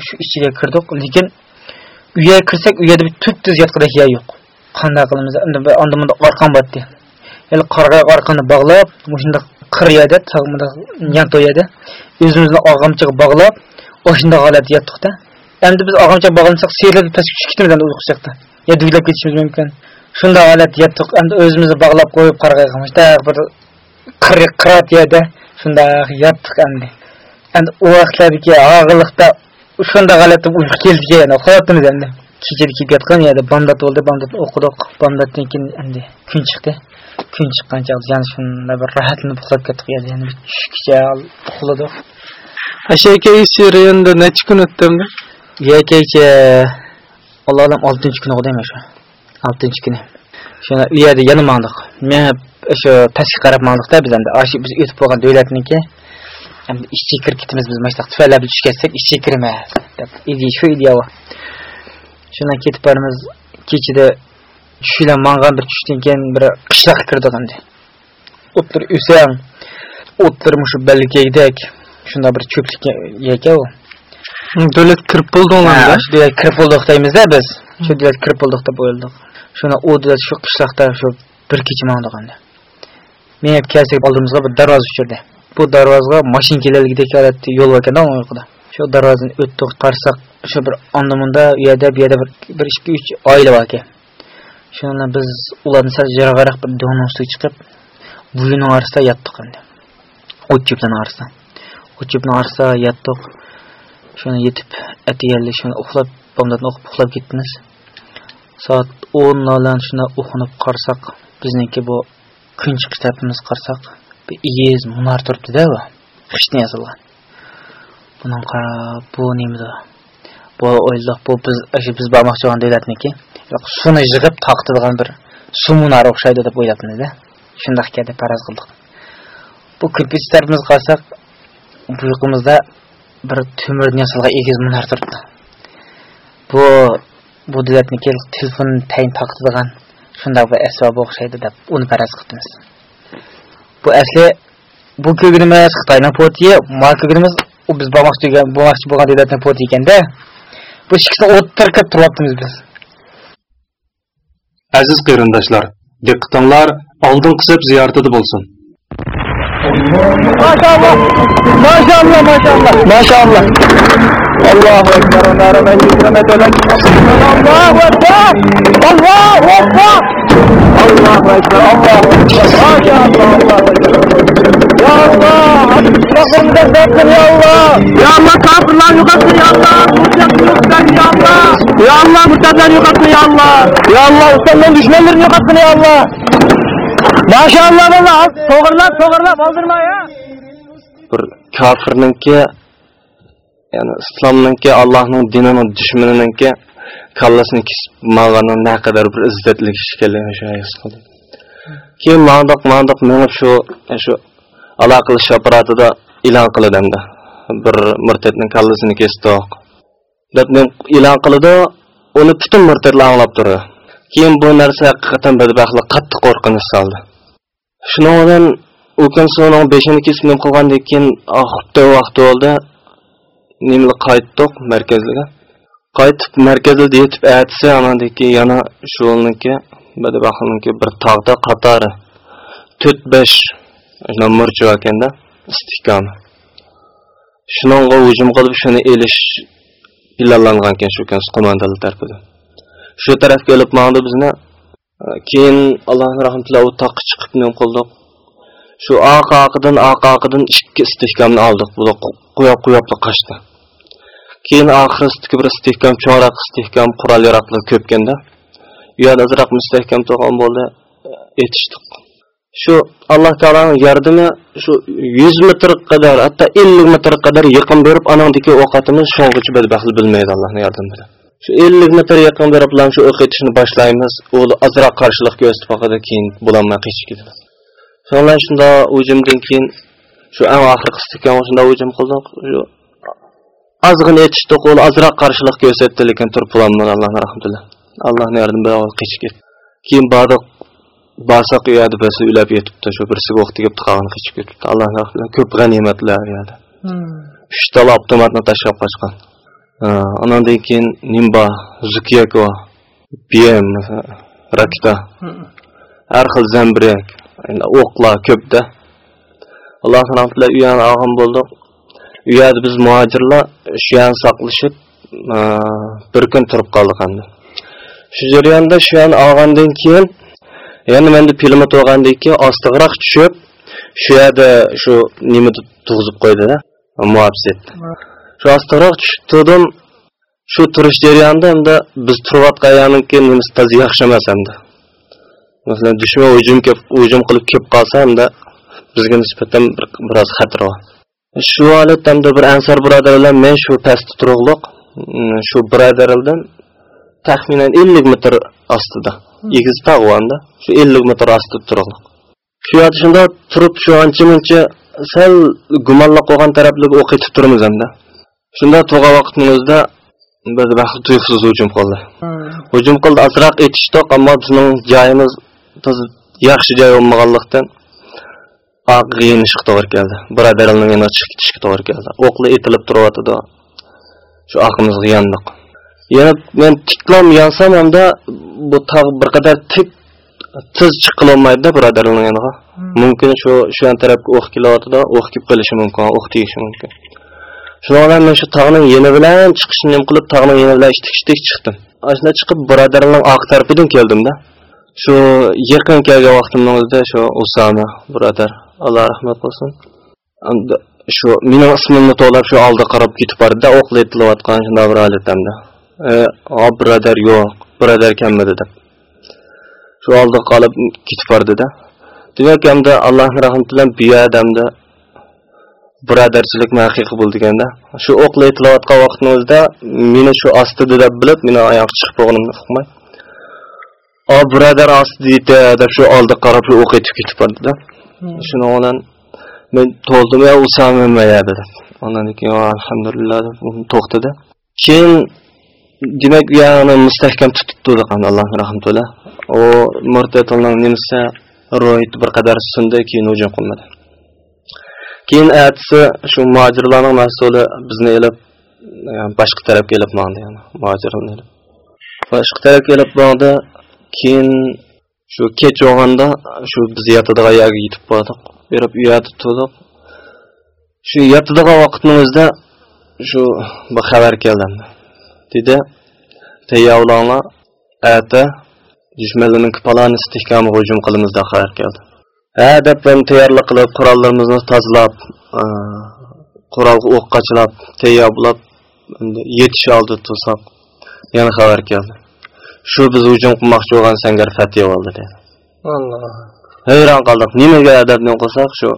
shu ichiga kirdik. Lekin u yerga kirsak u yerda tub tuz yotqidek yer yo'q qanday qilamiz endi unda bunda orqam botdi yani qarg'ay orqani bog'lab shundoq qir yerda yan to'yadi o'zimizni og'amchaga bog'lab o'shanda holatda yotdikda endi biz og'amchaga bog'lamasak seylab pastga tushib ketamiz endi uyqu ketishimiz mumkin shunday endi o'zimizni bog'lab qo'yib qarg'ay bir qir qirat yerda endi. Shunday holatda uyqu keldi yana uxlayapmiz endi. Kechada kelib yotgan yerda bomdod bo'ldi bomdod o'qidik bomdoddan keyin endi kun chiqdi. Kun chiqqancha yana shunday bir rohatlanib uxlab ketdik yerda yana tushgacha uxladik ashaka seriyanda necha kun o'tdi endi? Yakacha alloh alam oltinchi kuni o'qidaymi shu. Oltinchi kuni. Shuni u yerda yana mandiq men shu pastga qarab mandikda biz endi biz o'tib bo'lgan davlatniki endi ishchiga kirib ketamiz biz mana shunaqa tufanlarga tushib ketsak ishchiga kirmaymiz deb shu bor shundan ketib boramiz kechada tushlar mangan bir tushdan keyin bir qishloqqa kirdik endi o'tir o'sang o'tir shu ballikdek shunday bir cho'plik ekan u davlat kirib bo'ldinglarda shu kirib bo'ldik deymizda biz shu davlat kirib bo'ldik deb o'yladik shuni u davlat shu qishloqda shu bir kecha mandik endi men kelsak oldimizga bir darvoza uchirdi bu darvozaga mashina keladigidek holatda yo'l bor ekanda yoqda shu darvozani o'tdik qarasak shu bir onda munda u yerda bu yerda bir bir ikki uch oila bor ekan. Shuni biz ularni sal jirg'aroq bir do'ngni ustiga yetib uxlab bomdodni o'qib uxlab ketdimiz soat o'n bilan bizniki bu иез мұнар тұрыпты да ішіне жазылған бұның қара бұл немді бұл ойлық бұл біз біз бармақшы болған ойлатын екен жоқ суны жығып тақтырған бір су мұнары ұқсайды деп ойлатын еді шындақ кәді параз қылдық бұл кірпіштеріміз қалсақ бұйқымызда бір төмірден жасалған егіз мұнар тұрыпты бұл бұл телефон тәйін тақтырған шында бір әсуабы ұқсайды деп оны параз қылдымыз bu asli bu ko'girimiz xitoyning potiyi ma ko'girimiz u biz bormoqchi bo'lmoqchi bo'lgan davlatning poti ekanda bu ikkisini o'tirib turyapmiz biz. Aziz qarindoshlar diqqatinglar oldin qisib ziyoratida bo'lsin. Maşallah. Maşallah maşallah. Maşallah. Allahu Ekber onlara ben yüzüme dönek Allahu Ekber. Allahu Ekber. Allahu Ekber Allahu Ekber. Maşallah Allahu Ekber. Ya Allah Allah'ımda zaten ya Allah. Ya Allah kafirler yukarısın ya Allah. Yukarısın ya Allah. Ya Allah mutlatlar yukarısın ya Allah. Ya Allah ustanın düşmanların yukarısın ya Allah Maşallah valla to'g'irlab to'g'irlab oldirma ya bir kofirninki ya'ni islomninki allohning dinini dushmaniniki kallasini kesib mag'ani naqadar bir izzatli kishi ekanligini shu his qildim keyin mandoq mandoq minib shu shu aloqa apparatida e'lon qiladi bir murtadni kallasini kesdik deb e'lon qildi uni butun murtadlar anglab turdi. Keyin bu narsa haqiqatan badbaxtlik qattiq qo'rqinch soldi. Shuning bilan u kun so'ng beshini kesib qilgandan keyin oh, xuddi vaqt bo'ldi. Nimli qaytdik markazga. Qaytib markazda yetib aytsa anadiki yana shuniki badbaxtniki bir tog'da qatori to'rt besh shuna murchi ekanda istehkomi shuningga hujum qilib shuni elish planlangan ekan shu kun qo'mondonlar tarafidan. Shu tarafga olib mandi bizni keyin allohni rahmatillahi u toqqa chiqib nima qildik shu oq oqidan oq oqidan ikki istehkomni oldik bu qo'yab qo'yabli qochdi. Keyin oxirisi bir istehkom chorak istehkom qurol yaroqlar ko'pganda u yerda ozroq mustahkam turgan bo'ldi yetishdik. Shu alloh taoloni yordami shu yuz metr qadar hatto ellik metr qadar yiqin berib anandiki ovqatimiz sho'ng'ichi badbaxtli bilmaydi allohni yordami bilan shu ellik metr yaqin berib bilan shu o'q etishni boshlaymiz. U ozroq qarshilik ko'rsatib vaqtida keyin bo'lolmay qochib ketadi shundan shunda hujumdan keyin shu eng oxirgi istehkom shunda hujum qildik shu ozgina yetishdik u ozroq qarshilik ko'rsatdi lekin turib bo'lolmadi allohni rahmatillahi allohni yordami bilan qochib ketdi keyin bordiq barsak u yerda birisi ulab yetibdi shu birisiga o'q tegib qolgan qochib ketibdi. Allohni rahmatillahi ko'p g'animatlar u yerda uchtala avtomatni tashlab qochgan andan keyin nimba zukyako bm raketa har xil zambirak o'qlar ko'pda allohni rahmatillahi u yerni olgan bo'ldik u yerda biz muhojirlar shu yerni saqlashib bir kun turib qoldik endi shu jarayonda shu yerni olgandan keyin yana menda pulemyot olgandan keyin ostig'iroq tushib shu yerda shu nima tug'izib qo'ydida muhabsat shu ostig'iroq tushib turdim shu turish jarayonida endi biz turayotgan yerniki nimasi toza yaxshi emas endi. Masalan dushman hujum hujum qilib kelib qolsa endi bizga nisbatan biroz xatar bor shu holatda hamda bir ansar birodarlar men shu pastda turug'liq mm, shu birodarlardan taxminan ellik metr ostida egiz tog' shu ellik metr ostida turug'liq shu yerda shunda turib shu ancha muncha sal gumonlab qolgan taraflarga o'q etib turamiz hamda shunda turgan vaqtimizda biz baxtli tuyuqsiz hujum qildi. Hujum qildi ozroq etishdik ammo bizning joyimiz yaxshi joy bo'lmaganlikdan g'iyinishga to'g'ri keldi. Birodarlarning yana chiqib ketishga to'g'ri keldi. O'qli etilib turyotidi shu oqimizga yandiq. Yana men tiklam yansam hamda bu tog' bir qadar tik tiz chiqilolmaydida birodarlarning yaniga mumkin shu shu tarafga o'q kelyotidi o'q kelib qolishi mumkin o'q tegishi mumkin shuning bilan men shu tog'ning yeni bilan chiqishni nima qilib tog'ning yeni bilan ishtik ishtik chiqdim shunda chiqib birodarlarning oq tarafidan keldimda shu yaqin kelgan vaqtimizda shu usama birodar alloh rahmat qilsin shu mening ismimni to'lab shu oldi qarab ketib bordida o'qli etilayotgan shunday bir holatdamda e birodar yo'q birodar kelmadi deb shu oldi qolib ketib bordida demak hamda allohni rahmati bilan bu odamda birodarchilik haqiqiy bo'ldi deganda? Shu o'qli etilayotgan vaqtimizda meni shu ostida deb bilib meni oyoq chiqib qo'yganimni uqmay o birodar ostida deb shu oldi qarab shu o'q etib ketib bordida. Shuni bilan men to'ldim ya usama ya dedi. Ondan keyin alhamdulillah deb to'xtadi. Keyin demak u yog'ini mustahkam tutib turdi allohni rahmati bilan. U murtadning nimasi ro'yit bir qadar sindi keyin hujum qilmadi keyin ertasi shu muhojirlarning mas'uli bizni ilib boshqa tarafga ilib mandi yani ilib boshqa tarafga ilib bordi keyin shu kech bo'lganda shu biz yotadigan yerga yetib bordik berib uyatib turdik. Shu yotadigan vaqtimizda shu bir xabar keldi dedi tayyorlanglar ata dushmanlarning palonisi istehkomiga hujum qilamiz deb xabar keldi. Ha deb ben tayyorlik qilib qurollarimizni tozalab qurolga o'q qachilab tayyor bo'lib yetish oldi tursak yana xabar keldi. Shu biz hujum qilmoqchi bo'lgan sangar fatih bo'ldi dedi. Alloh. Hayron qoldik nimaga adabni qilsak shu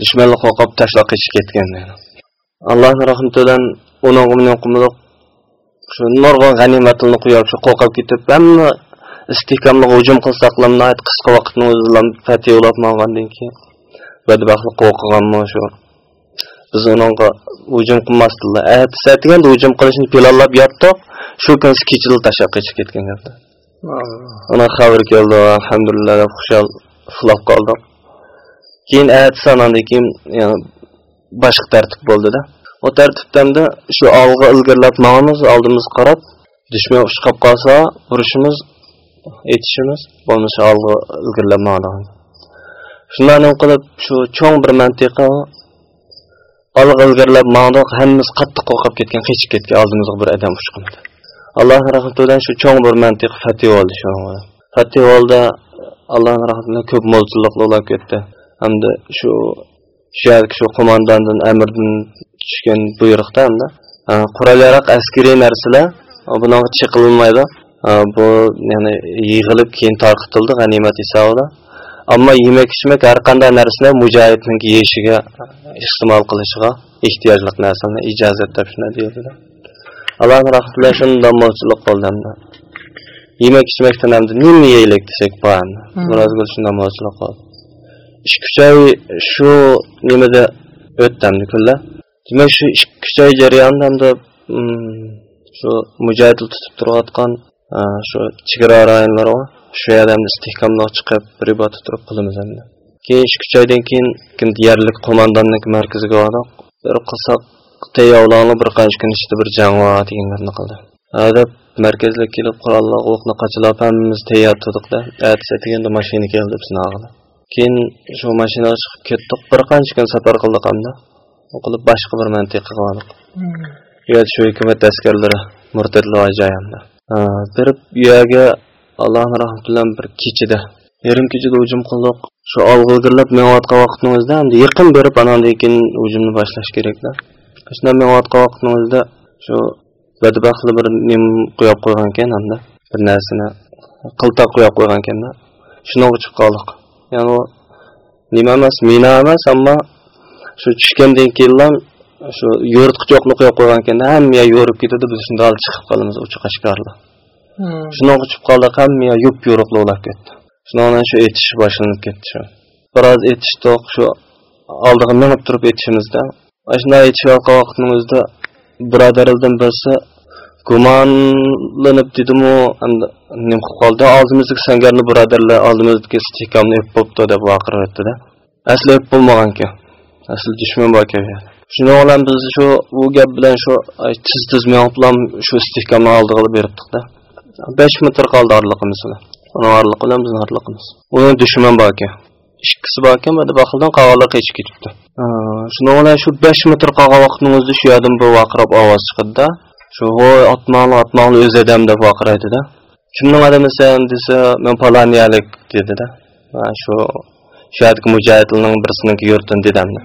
dushmanni qo'rqib tashlab qochib ketgan dedi. Allohni rahmati bilan uni qilmadik shu nurg'un g'animatini qo'yib shu qo'rqib ketib hamma istehkomli hujum qilsaqlamni qisqa vaqtni o'zida fatih ulab olgandan keyin. Badbaxtlik qo'rqganmi shu. Biz unga hujum qilmasdilar atsatiganda hujum qilishni planlab yotdik shu kun kechida tashlab qochib ketgan gapda. Ona xabar keldi alhamdulillah deb xushal uxlab qoldik keyin ertasi anandan keyin boshqa tartib bo'ldida. U tartibdanda shu olg'a ilgarilab mangamiz oldimiz qarab dushman ushqab qolsa urishimiz etishimiz bo'lmasa olg'a ilgarilab shundan qilib shu cho'ng bir mantiqa olg'a ilgirlab mangdoq hammamiz qattiq qo'rqib ketgan, qechib ketgan oldimizga bir odam uchqindi Alloh rahmatidan shu cho'ng bir mantiq fatih oldi shu. Fatih oldi Alloh rahmatidan ko'p mo'jizalar bo'lib ketdi. Hamda shu shu shu qo'mondondan amirdan tushgan buyruqda hamda qurol yaroq askariy narsalar bunaqa chiqilmaydi. Bu ya'ni yig'ilib keyin tarqitildi g'animat hisobida. Ammo yemak ichmak har qanday narsalar mujohidning yeyishiga iste'mol qilishiga ehtiyojli narsalarni ijozat shunday deyildi. Alloh rahmatlar shundan mo'jizalik bo'ldi. Yemak ichmakdan hamda nima yeylik desak bor. Biroz shundan mo'jizalik bo'ldi. ish kuchay shu nimada o'tdamdi kunlar demak shu ish kuchay jarayonida hamda shu mujohidlar tutib turayotgan shu chegara rayonlari shu yerda hamda istehkomroq chiqib bir ibodat turib qilamiz hamda keyin ish kuchaydan keyin yerlik qo'mondonlik markaziga borib bir qilsak tayyorlarni bir qancha kun ichida bir jangva deganlarni qildi deb markazga kelib qurollar o'qni qachilab hammamiz tayyor turdiqda ertasi deganda mashina keldi bizni keyin shu mashinaga chiqib ketdik bir qancha kun safar qildik hamda qilib boshqa bir mantiqaga bordik shu hukumat askarlari murtadlar joy hamda berib uyaga allohni rahmati bilan bir kechada yarim kechada hujum qildik shu olg'ilgirlab menayotgan vaqtni o'zida yaqin berib anandan keyin hujumni boshlash kerakda shundan menayotgan vaqtni o'zida shu badbaxtli bir nim qo'yib qo'ygan ekan hamda bir narsani qilta qo'yib qo'ygan ekanda shuni chiqib qoldik ya'ni nima emas mina emas ammo shu tushgandan keyin shu yo'ritqich o'qni qo'yib qo'ygan ekanda hamma yo'rib ketadi biz shunda olib chiqib qolamiz uchi qashqarlar shuni uchib qoldik hamma yup yo'riqlovlab ketdi. Shundan shu etish boshlanib ketdi shu. Biroz etishdik shu oldiga minib turib etishimizda shunday etishayotgan vaqtning o'zida birodarlardan birisi gumonlanib dedimu nim qilib qoldi oldimizdagi sangarni birodarlar oldimizdagi istehkomni o'p bo'pti deb vaqirib o'tdida asli o'p bo'lmagan ekan asli dushman bor ekan shuning bilan biz shu u gap bilan shu tiz tiz bilan shu istehkomni oldiga beribdikda besh metr qoldi orliqimiz bilan uni orliqi bilan bizni orliqimiz uni dushman bor ekan. Ikkisi bor ekan mana baxildan qog'olar qechib ketibdi. Shuning bilan shu besh metr qolgan vaqtning o'zida shu yerdan bir vaqirab ovoz chiqadida shu voy otmoqli otmoqli o'z adam deb vaqiraydida kimning odamisan desa men paloniyalik dedida shu shu yerdagi mujohidlarning birisiniki yurtin dedamni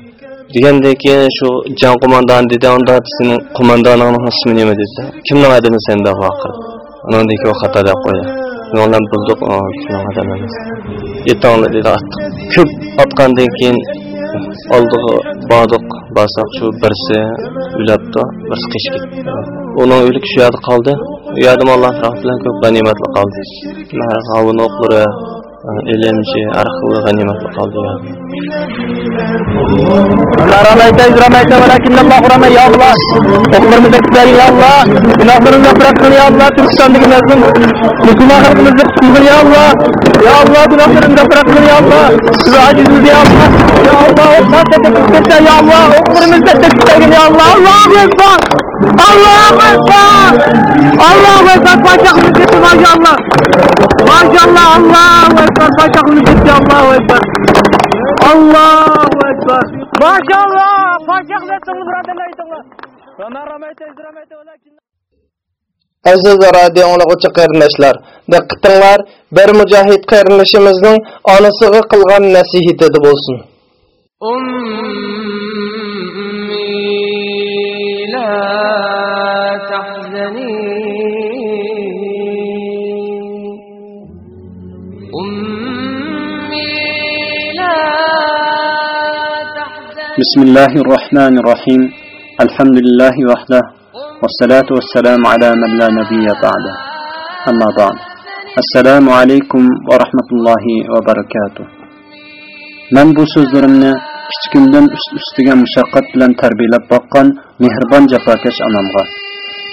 degandan keyin shu jang qo'mondoni dedi unda sening qo'mondoningni ismi nima dedi kimning sen deb vaqirdi undan keyin xato deb qo'ydi yo'ldan bildik, kimning odam emas. Yetongli dedi. Ko'p otgandan keyin oldiga bordiq borsak shu birsi ulabdi, birsi qishib ketdi. Uning o'lik shu yerda qoldi. U yerda Alloh bilan ko'p g'animatli qoldi. Mana o'qlari, элемче арқылы ғанимат қалды Арамайта Allahu Ekber. Allahu Ekber. Başaklı gitti maşallah. Maşallah Allahu Ekber. Başaklı gitti Allahu Ekber. Allahu Ekber. Maşallah. Başaklırsınız buradan aytыңlar. Sana rahmet eylesin, rahmet eylesin. Aziz radio anglagıcı qarindoshlar, diqqatinglar bir mujohid qarindishimizning onasiga qilgan nasihati bo'lsin. تحزني. أمي لا تحزني. بسم الله الرحمن الرحيم. الحمد لله وحده والصلاة والسلام على من لا نبي بعده. أما بعد السلام عليكم ورحمة الله وبركاته. من bu so'zlarimni kichkindan üst ustiga mushaqqat bilan tarbiyalab boqqan mehribon jafokash onamga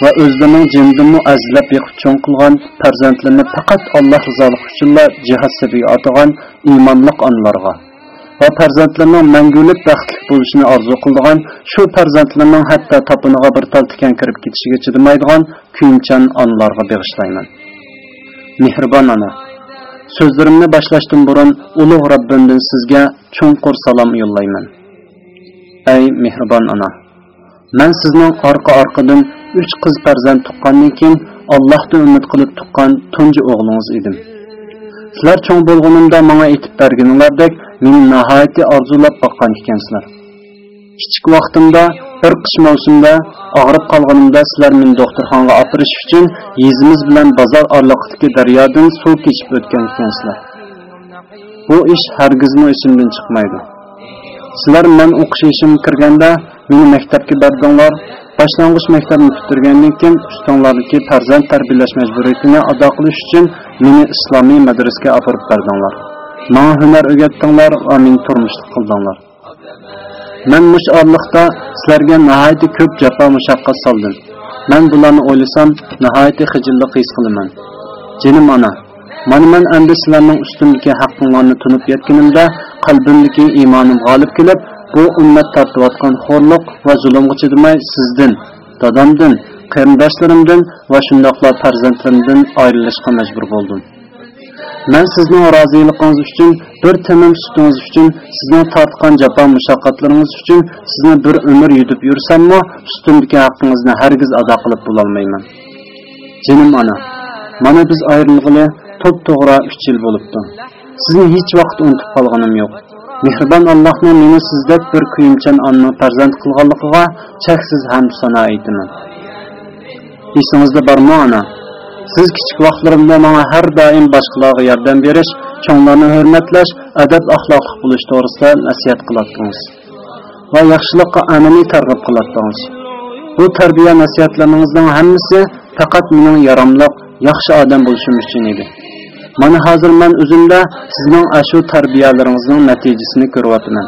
va o'zlarining jindinmi azlab yiqib cho'ng qilgan farzandlarini faqat alloh rizoligi uchunla jihod sabiga otagan iymonliq onalarga va farzandlarining mangulik baxtli bo'lishini orzu qildigan shu farzandlarining hatto topiniga bir tal tikan kirib ketishiga chidamaydigan kuyunchan onalarga bag'ishlayman mehribon ona so'zlarimni boshlashdan burun. Ulug' robbimdan sizga chunqur salom yo'llayman. Ey mehribon ona man sizning orqa orqadan uch qiz farzand tuqqandan keyin allohdan umid qilib tuqqan tunji o'g'lingiz edim. Sizlar cho'ng bo'lgunimda menga aytib berganinglardek meni nihoyatda orzulab boqqan ekansizlar kichik vaqtimda bir qish mavsumida og'rib qolganimda sizlar meni doktorxonaga opirish uchun yezimiz bilan bozor orliqidagi daryodan suv kechib o'tgan ekansizlar bu ish hargizmi esimdan chiqmaydi. Sizlar men o'qish ishim kirganda meni maktabga berdinglar boshlang'ich maktabni bitirgandan keyin ustinglardagi farzand tarbiyalash majburiyatini ado qilish uchun meni islomiy madrasaga oborib borib berdinglar. Manga hunar o'rgatdinglar va meni turmushlik qildinglar. Men mush orliqda sizlarga nihoyatda ko'p jafo mushaqqat soldim. Men bularni o'ylasam nihoyatda xijillik his qilaman. Jinim ona mana men endi sizlarning ustimdagi haqqinglarni tunib yetganimda qalbimdagi iymonim g'olib kelib bu ummat tortayotgan xo'rliq va zulmga chidamay sizdan dadamdan qarindoshlarimdan va shundoqla farzandlarimdan ayrilishga majbur bo'ldim. Man sizning roziligingiz uchun bir timim sutingiz uchun sizning tortgan jafo mushaqqatlaringiz uchun sizni bir umr yutib yursammi ustimdagi haqqingizni hargiz ado qilib bo'lolmayman jinim ана, mana biz ayrilg'ili to'p to'g'ri uch yil bo'libdi sizni hech vaqt unutib qolganim yo'q mehribon allohning meni sizdek bir kuyimchan onni farzand qilganligiga cheksiz ham sano aytaman esingizda bormi siz kichik vaqtlarimda menga har doim boshqalarga yordam berish cho'nglarni hurmatlash adab axloq bo'lish to'g'risida nasihat qilardingiz va yaxshilikqa amaliy targ'ib qilardingiz bu tarbiya nasihatlaringizning hammasi faqat mening yaramliq yaxshi odam bo'lishim uchun edi. Mana hozir man o'zimda sizning ashu tarbiyalaringizning natijasini ko'ryapman.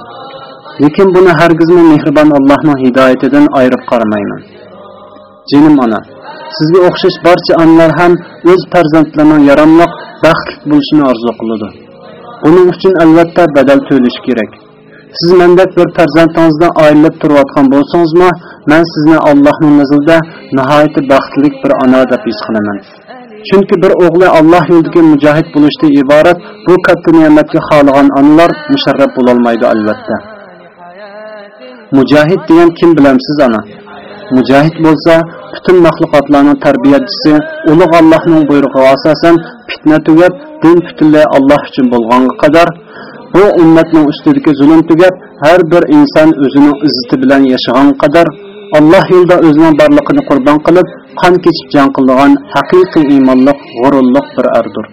Lekin buni hargizmi mehribon allohning hidoyatidan ayirib qaramayman. Jinim ona sizga o'xshash barcha onalar ham o'z farzandlarining yaramoq baxtli bo'lishini orzu qiladi. Buning uchun albatta badal to'lash kerak. Siz mendek bir farzandingizdan ayrilib turayotgan bo'lsangizmi man sizni allohning nazarida nihoyatda baxtli bir ona deb his qilaman. Chunki bir o'g'li alloh yo'lidagi mujohid bo'lishdan iborat bu katta ne'matga xohlagan onalar musharraf bo'lolmaydi albatta. Mujohid degan kim bilamsiz ana? Mujohid bo'lsa butun maxluqotlarning tarbiyachisi ulug' allohning buyrug'iga asosan fitna tugab din butunlay alloh uchun bo'lganga qadar bu ummatning ustidagi zulm tugab har bir inson o'zining izzati bilan yashagan qadar alloh yo'lida o'zining borlig'ini qurbon qilib qon kechib jon qilgan haqiqiy iymonliq g'ururliq bir ardur.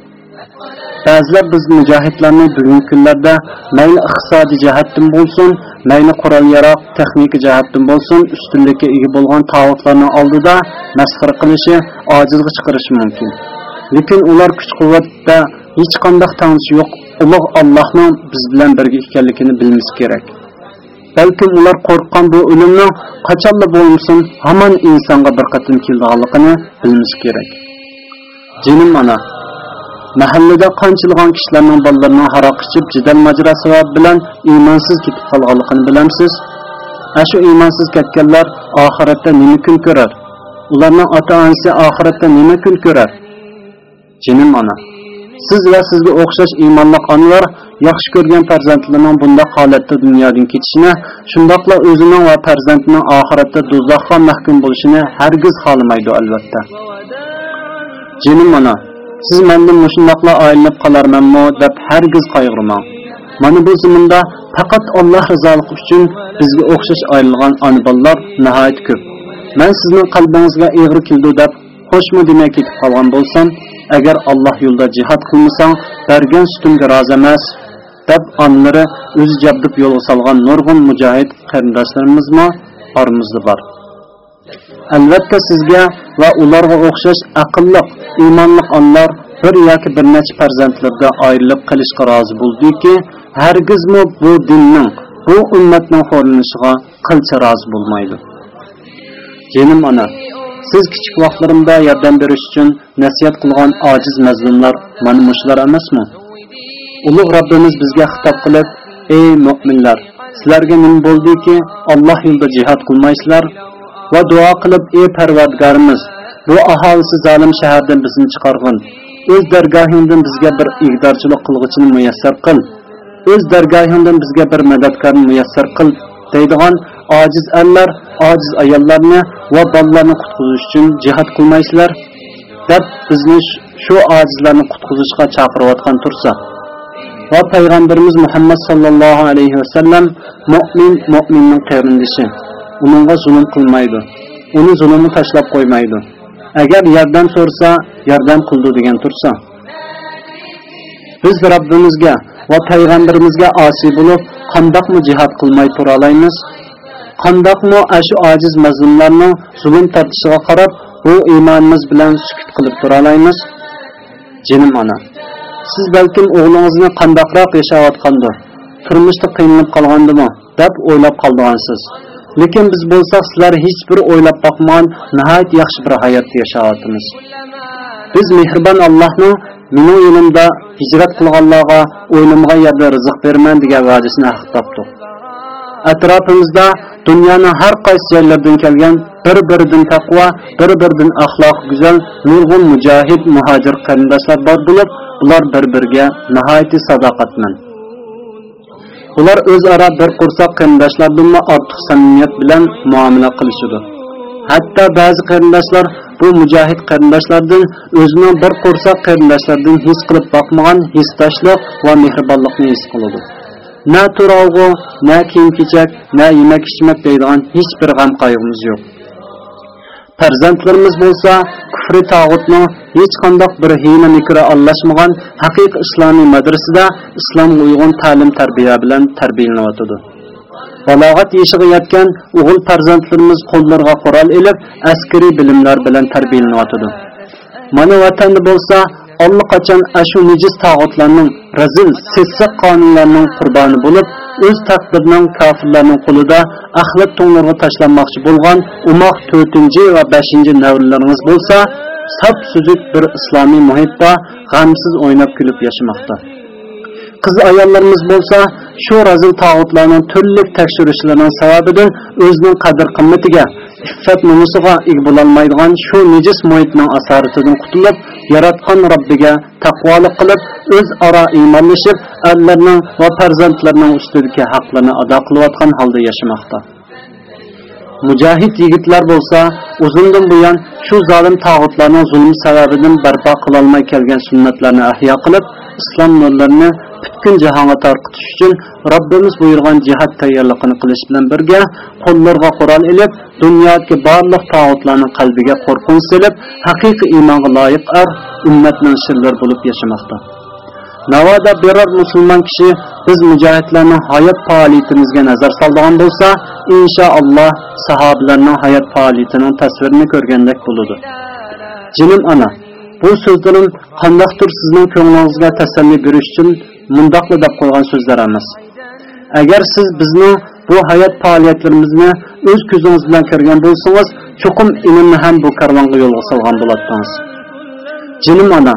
Ba'zilar biz mujohidlarni bugungi kunlarda mayli iqtisodiy jihatdan bo'lsin mayli qurol yaroq texnika jihatdan bo'lsin ustunlikka ega bo'lgan tog'utlarni oldida masxara qilishi ojizga chiqarishi mumkin. Lekin ular kuch quvvatda hech qanday tangishi yo'q ulug' allohning biz bilan birga ekanligini bilimiz kerak. Balkim ular qo'rqqan bu o'limni qachonla bo'lmasin hamon insonga bir qatim kelganligini bilimiz kerak. Jinim mana mahallada qanchilg'on kishilarning bolalarining haroq ichib jidal majra sabab bilan iymonsiz ketib qolganligini bilamsiz? Shu iymonsiz ketganlar oxiratda nima kun ko'rar? Ularning ota onasi oxiratda nima kun ko'rar? Jinim ona siz va sizga o'xshash iymonli onalar yaxshi ko'rgan farzandlarining bunday holatda dunyodan ketishini shundoqla o'zining va farzandining oxiratda do'zaxga mahkum bo'lishini hargiz xohlamaydi albatta. Jinim ona siz mendan mushundoqla aylanib qolarmanmi deb hargiz qayg'urmang mana bu zaminda faqat alloh rizoligi uchun bizga o'xshash ayrilgan ona bolalar nihoyat ko'p. Man sizning qalbingizga ig'ri keldi deb xo'shmi demay ketib qolgan bo'lsam agar alloh yo'lida jihod qilmasang bergan sutimga rozi emas deb onlari o'zi jabdib yo'lga solgan nurg'un mujohid qarindoshlarimiz oramizda bor. Albatta sizga va ularga o'xshash aqlliq iymonli onlar bir yoki bir necha farzandlarga ayrilib qilishga rozi bo'ldiki hargizmi bu dinning bu ummatning xo'rlanishiga qilcha rozi bo'lmaydi? Jinim ona siz kichik vaqtlarimda yordam berish uchun nasihat qilgan ojiz mazlumlar mana mushular emasmi? Ulug' robbimiz bizga xitob qilib ey mo'minlar sizlarga nima bo'ldiki alloh yo'lida jihod qilmaysizlar va duo qilib ey parvardigorimiz bu aholisi zolim shahardan bizni chiqarg'in. O'z dargohingdan bizga bir igdorchilik qilg'ichini muyassar qil. O'z dargohingdan bizga bir madadkorni muyassar qil deydigan ojiz erlar ojiz ayollarni va bolalarni qutqizish uchun jihad qilmaysizlar deb bizni shu ojizlarni qutqizishga chaqirayotgan tursa. Va payg'ambarimiz muhammad sallallohu alayhi vasallam mo'min mo'minning qarindishi uningga zulm qilmaydi. Uni zulmni tashlab qo'ymaydi. Agar yordam so'rsa yordam qildi degan tursa. Biz robbimizga va payg'ambarimizga osiy bo'lib qandoqmi jihod qilmay tura olamiz qandoqmi shu ojiz mazlumlarning zulm tortishiga qarab bu iymonimiz bilan sukut qilib tura olamiz jinim ona siz balkim o'g'lingizni qandoqroq yashayotgandir turmushda qiynalib qolgandimi deb o'ylab qoldigansiz. Lekin biz bo'lsak sizlar hech bir o'ylab boqmagan nihoyat yaxshi bir hayot yashayotimiz biz mehribon allohni meni yo'limda hijrat qilganlarga o'ylimga yerda rizq beraman degan va'dasini haq topdik. Atrofimizda dunyoni har qaysi joylaridan kelgan bir biridan taqvo bir biridan axloq go'zal nurg'un mujohid muhojir qarindoshlar bor bo'lib ular bir biriga nihoyatda sadoqatmand ular o'zaro bir qursoq qarindoshlardanmi ortiq samimiyat bilan muomala qilishadi. Hatto ba'zi qarindoshlar bu mujohid qarindoshlardan o'zining bir qursoq qarindoshlardan his qilib boqmagan hisdoshlik va mehribonlikni his qiladi. Na turog'u na kiyim kechak na yemak ichmak deydigan hech bir g'am qayg'imiz yo'q. Farzandlarimiz bo'lsa kufri tog'utni hech qandoq bir hiyla mikra allashmagan haqiqiy islomiy madrasada islomga uyg'un ta'lim tarbiya bilan tarbiyalanyotidi balog'at yoshiga yetgan o'g'il farzandlarimiz qo'llariga qurol ilib askariy bilimlar bilan tarbiyalanyotidi mana vatanda bo'lsa allaqachon ashu nejis tog'utlarning razil sessiq qonunlarning qurboni bo'lib o'z taqdirining kofirlarning qo'lida axlat to'nglarga tashlanmoqchi bo'lgan umoq to'rtinchi va beshinchi navrlaringiz bo'lsa sap suzuk bir islomiy muhitda g'amsiz o'ynab kulib yashamoqda qiz ayollarimiz bo'lsa shu razil tog'utlarning turli tekshirishlarining sababidan o'zining qadr qimmatiga iffat nomusiga ega bo'lolmaydigan shu nijis muhitning asoratidan qutulib yaratgan robbiga taqvolik qilib o'zaro iymonlashib erlarning va farzandlarning ustidagi haqlarni ado qilayotgan holda yashamoqda mujohid yigitlar bo'lsa uzundan buyon shu zolim tog'utlarning zulmi sababidan barpo qilolmay kelgan sunnatlarni ahyo qilib islom nurlarini butun jahonga tarqitish uchun robbimiz buyurgan jihad tayyorligini qilish bilan birga qo'llarga qurol ilib dunyodagi barliq tog'utlarni qalbiga qo'rqinch selib haqiqiy iymonga loyiq ar ummatning shirlar bo'lib yashamoqda. Navoda biror musulmon kishi biz mujohidlarning hayot faoliyatimizga nazar soladigan bo'lsa inshaalloh sahobalarning hayot faoliyatining tasvirini ko'rgandek bo'ladi. Jinim ona bu so'zlarim qandaqdir sizning ko'nglingizga tasalli berish uchun mundoqla deb qo'ygan so'zlarimiz agar siz bizni bu hayot faoliyatlarimizni o'z ko'zingiz bilan ko'rgan bo'lsangiz chuqum inimni ham bu karvonga yo'lga solgan bo'lardingiz jinim ona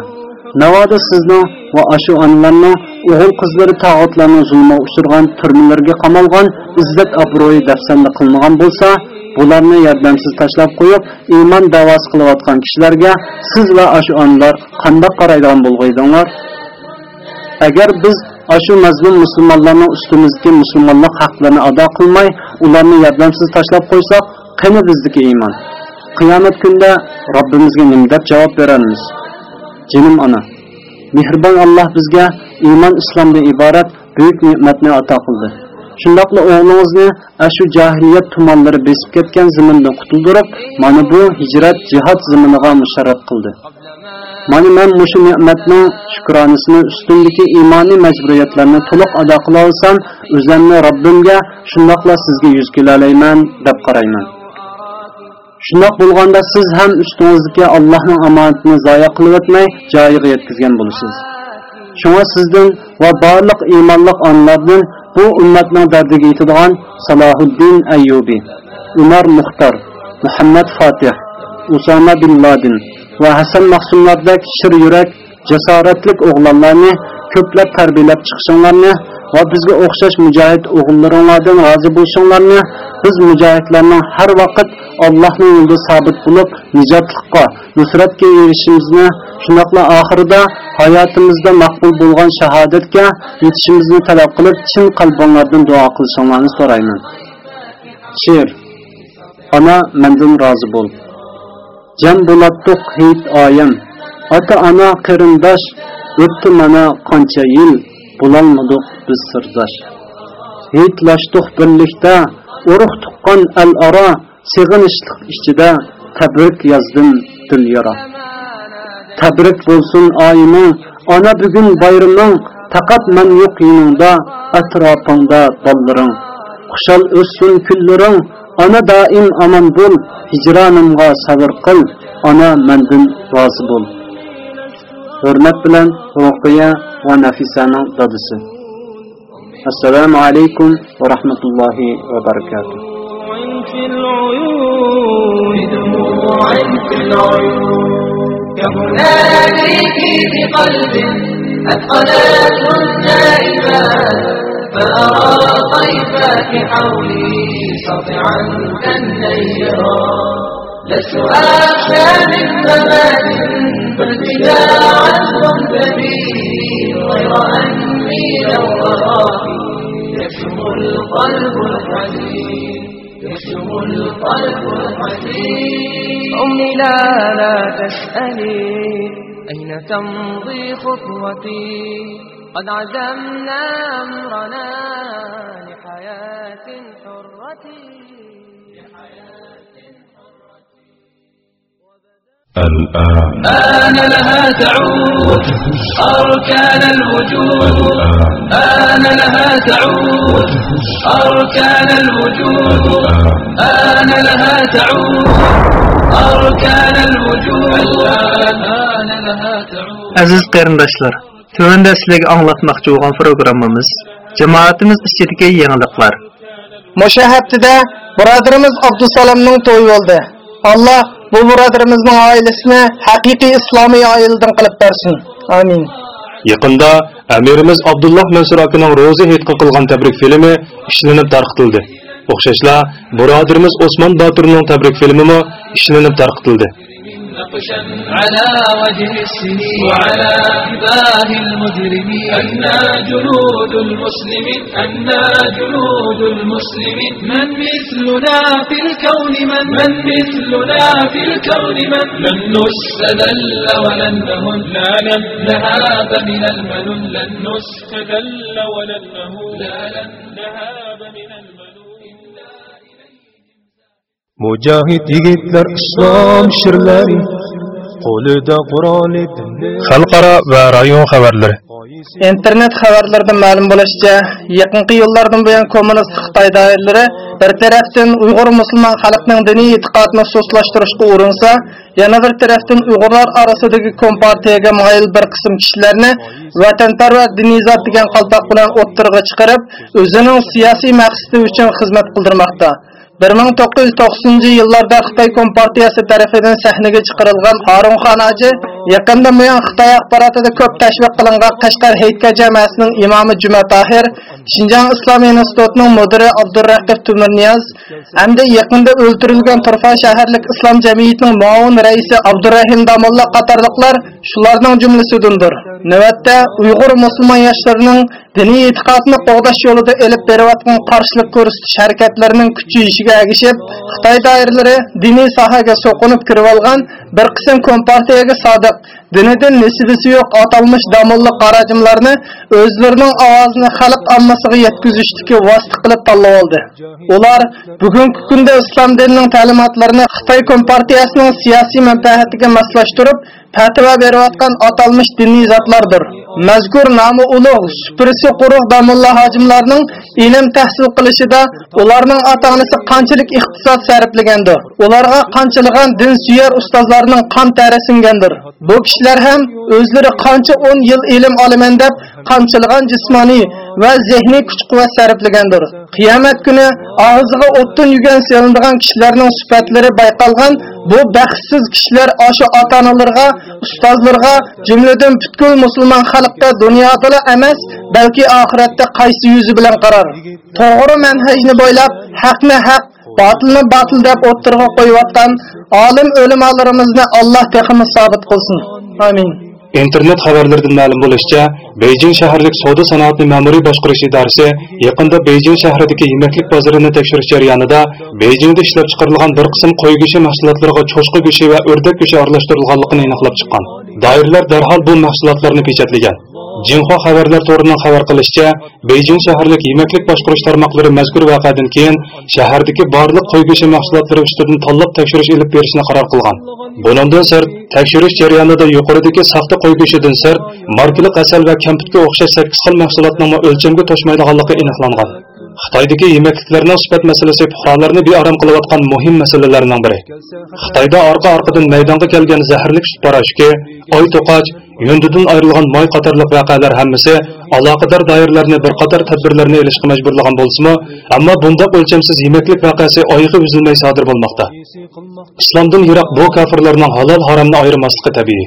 navoda sizni va ashu onalarni o'g'il qizlari tog'otlarning zulmiga uchirgan turmalarga qamalgan izzat obro'yi dafsanda qilingan bo'lsa bularni yordamsiz tashlab qo'yib iymon davosi qilayotgan kishilarga siz va ashu onalar qandoq qaraydigan bo'lg'aydinglar agar biz ashu mazlum musulmonlarning ustimizdagi musulmonlik haqlarini ado qilmay ularni yordamsiz tashlab qo'ysak qani bizniki iymon? Qiyomat kunida robbimizga nima deb javob beramiz. Jinim ona mehribon alloh bizga iymon islomdan iborat buyuk ne'matni ato qildi. Shundoqla o'g'lingizni ashu jahiliyat tumanlari besib ketgan zimindan qutuldirib mana bu hijrat jihod ziminiga musharraf qildi. Mana man mushu ne'matning shukronasini ustundagi iymoniy majburiyatlarni to'liq ado qila olsam o'zimni robbimga shundoqla sizga yuz kelalayman deb qarayman. Shundoq bo'lganda siz ham ustingizdagi allohning omonatini zoya qilib o'tmay joyiga yetkazgan bo'lasiz shunga sizdan va barliq iymonliq onlardan bu ummatning dardiga yetadigan salohiddin ayyubiy umar muxtor muhammad fotih usama bin ladin va hasan Maqsumlardek shir yurak jasoratlik o'g'lonlarni ko'plab tarbiyalab chiqishinglarni va bizga o'xshash mujohid o'g'illaringlardan rozi bo'lishinglarni biz mujohidlarning har vaqt allohning yo'lida sobit bo'lib nijotliqqa nusratga erishishimizni shundoqla oxirida hayotimizda maqbul bo'lgan shahodatga yetishimizni talab qilib chin qalbinglardan duo qilishinglarni so'rayman. She'r. Ona mendan rozi bo'l. Jam bo'latdiq hit oyim. Ota ona qarindosh o'tdi mana qancha yil bo'lolmadik biz sirdosh. Hitlashdiq birlikda urug' tuqqan al aro sig'inishliq ichida tabrik yozdim dil tabrik bo'lsin oyiming ona bugun bayraming faqat man yo'q yoningda atrofingda bollaring xushal o'ssin kunlaring Ana daim aman bol, hicranımga sabır kıl, ana mendin razı bol. Hürmet bilen Rukiye ve Nafisa'nın dadısı. Esselamu Aleyküm ve Rahmetullahi ve Berekatuhu. في العيون دموع في العيون كهنالك بقلب أدخلته النائمات فأرى طيفك حولي سطعا كالنيرا لست أخشى من ممات فارتداعا منتبين غير أني لو أراك. يشم القلب الحزين يشم القلب الحزين. أمي لا لا تسألي أين تمضي خطوتي؟ قد عزمنا أمرنا لحياة حرة. الآن آن لها تعود أركان الوجود. آن لها تعود أركان الوجود. آن لها تعود أركان الوجود. آن لها تعود Aziz qarindoshlar, tövəndə sizlərə anlatmaqçı olan proqramımız cemaatimiz içindəki yeniliklər. Moşa haftada birodarimiz Abdusalamning to'yi bo'ldi. Alloh bu birodarimizning oilasini haqiqiy islomiy oiladan qilib bersin. Amin. Yaqında amirimiz Abdullah Mansur akaning ro'za hitqi qilgan tabrik filmi ishlanib tarqitildi. O'xshashla birodarimiz Osmon Boturning tabrik filmimi ishlanib tarqitildi. نقشا على وجه السنين وعلى جباه المجرمين. أنا جنود المسلمين أنا جنود المسلمين. من مثلنا في الكون من؟ من مثلنا في الكون من؟ لن نستذل ولن نهن. لا لن. نهاب من المنن لن نستذل ولن نهن لا لن. نهاب من المنن Mujahid yigitlar islom shirlari qo'lida Qur'oni xalqaro va rayon xabarlari. Internet xabarlaridan ma'lum bo'lishicha yaqinqi yillardan buyon kommunist xitoy doiralari bir tarafdan uyg'ur musulmon xalqining diniy e'tiqodini so'zlashtirishga urinsa yana bir tarafdan uyg'urlar orasidagi kompartiyaga moyil bir qism kishilarni vatanparvar diniy zot degan qalpoq bilan o'ttirg'a chiqarib o'zining siyosiy maqsadi uchun xizmat qildirmoqda 1990 yillarda Xitoy Kompartiyasi tomonidan sahnaga chiqarilgan Harun Xonaji yaqinda buyon Xitoy axborotida ko'p tashviq qilingan Qashqar Hayitga jamoasining imomi Juma Tahir, Xinjiang Islomiy institutining mudiri Abdurraqib Tumirniyoz hamda yaqinda o'ldirilgan Turfa shaharlik islom jamiyatining muavin raisi Abdurrahim Damulla qatorliqlar shularning jumlasidandir. Navbatda Uyg'ur musulmon yoshlarining diniy e'tiqodni qo'g'dash yo'lida elib berayotgan qarshilik ko'rsatish harakatlarining kuchayishiga ergishib, Xitoy doiralari diniy sohaga so'qinib kirib olgan bir qism kompartiyaga sodiq, dinidan nisbisi yo'q atalmish damulla qarajimlarni o'zlarining ovozini xalq ommasiga yetkazishdagi vosita qilib tanlab oldi. Ular bugungi kunda islom dinining ta'limotlarini Xitoy kompartiyasining siyosiy manfaatiga moslashtirib, fatvo berayotgan atalmish diniy zotlardir. Mazkur nomi ulug' suprisi quruq damulla hojimlarning ilm tahsil qilishida ularning ota-onasi qanchalik iqtisod sarflagandir. Ularga qanchalagan din suyar ularning qon tari singandir. Bu kishilar ham o'zlari qancha 10 yil ilm olaman deb qamchilgan jismoniy va zehniy kuch-quvvat sarflagandir. Qiyomat kuni og'ziga o'tdan yugan selindigan kishilarning sifatlari bayqalgan bu baxtsiz kishilar o'sha ota-onalarga, ustozlarga, jumladan butkul musulmon xalqqa dunyodala emas, balki oxiratda qaysi yuzi bilan qarar. To'g'ri manhajni bo'ylab, haqni haq batilni batil deb o'ttirg'a qo'yayotgan olim o'limalarimizni Alloh teximiz sabit qilsin. Amin. Internet xabarlaridan ma'lum bo'lishicha beyjing shaharlik savdo sanoatni ma'muriy boshqarish idorasi yaqinda beyjing shahridagi yemaklik bozorini tekshirish jarayonida beyjingda ishlab chiqarilgan bir qism qo'y go'shti mahsulotlariga cho'chqa go'shti va o'rdak go'shti aralashtirilganligini aniqlab chiqqan. Doirlar darhol bu mahsulotlarni pechatlagan. Jinxo xabarlar to'rining xabar qilishicha beyjing shaharlik yemaklik boshqarish tarmoqlari mazkur voqeadan keyin shahardagi barliq qo'y go'shti mahsulotlari ustidan tanlab tekshirish ilib berishni qaror qilgan. Bundan sir, tekshirish jarayonida yuqoridagi saxta qo'y go'shtidan sir. Markalik asal va kamputga o'xshash sakkiz xil mahsulotning o'lchamga toshmaydiganligi aniqlangan. Xitoydagi yemekliklarning sifat masalasi fuqarolarni bearam qilayotgan muhim masalalarning biri. Xitoyda orqa orqadan maydonga kelgan zaharli sut parashuki oy to'qoch yundidan ayrilgan moy qatorliq voqealar hammasi aloqador doiralarni bir qator tadbirlarni ilishga majburlagan bo'lsimi ammo bundoq o'lchamsiz yemaklik voqeasi oyig'i uzilmay sodir bo'lmoqda. Islomdan yiroq bu kofirlarning halol haromni ayirmasligi tabiiy.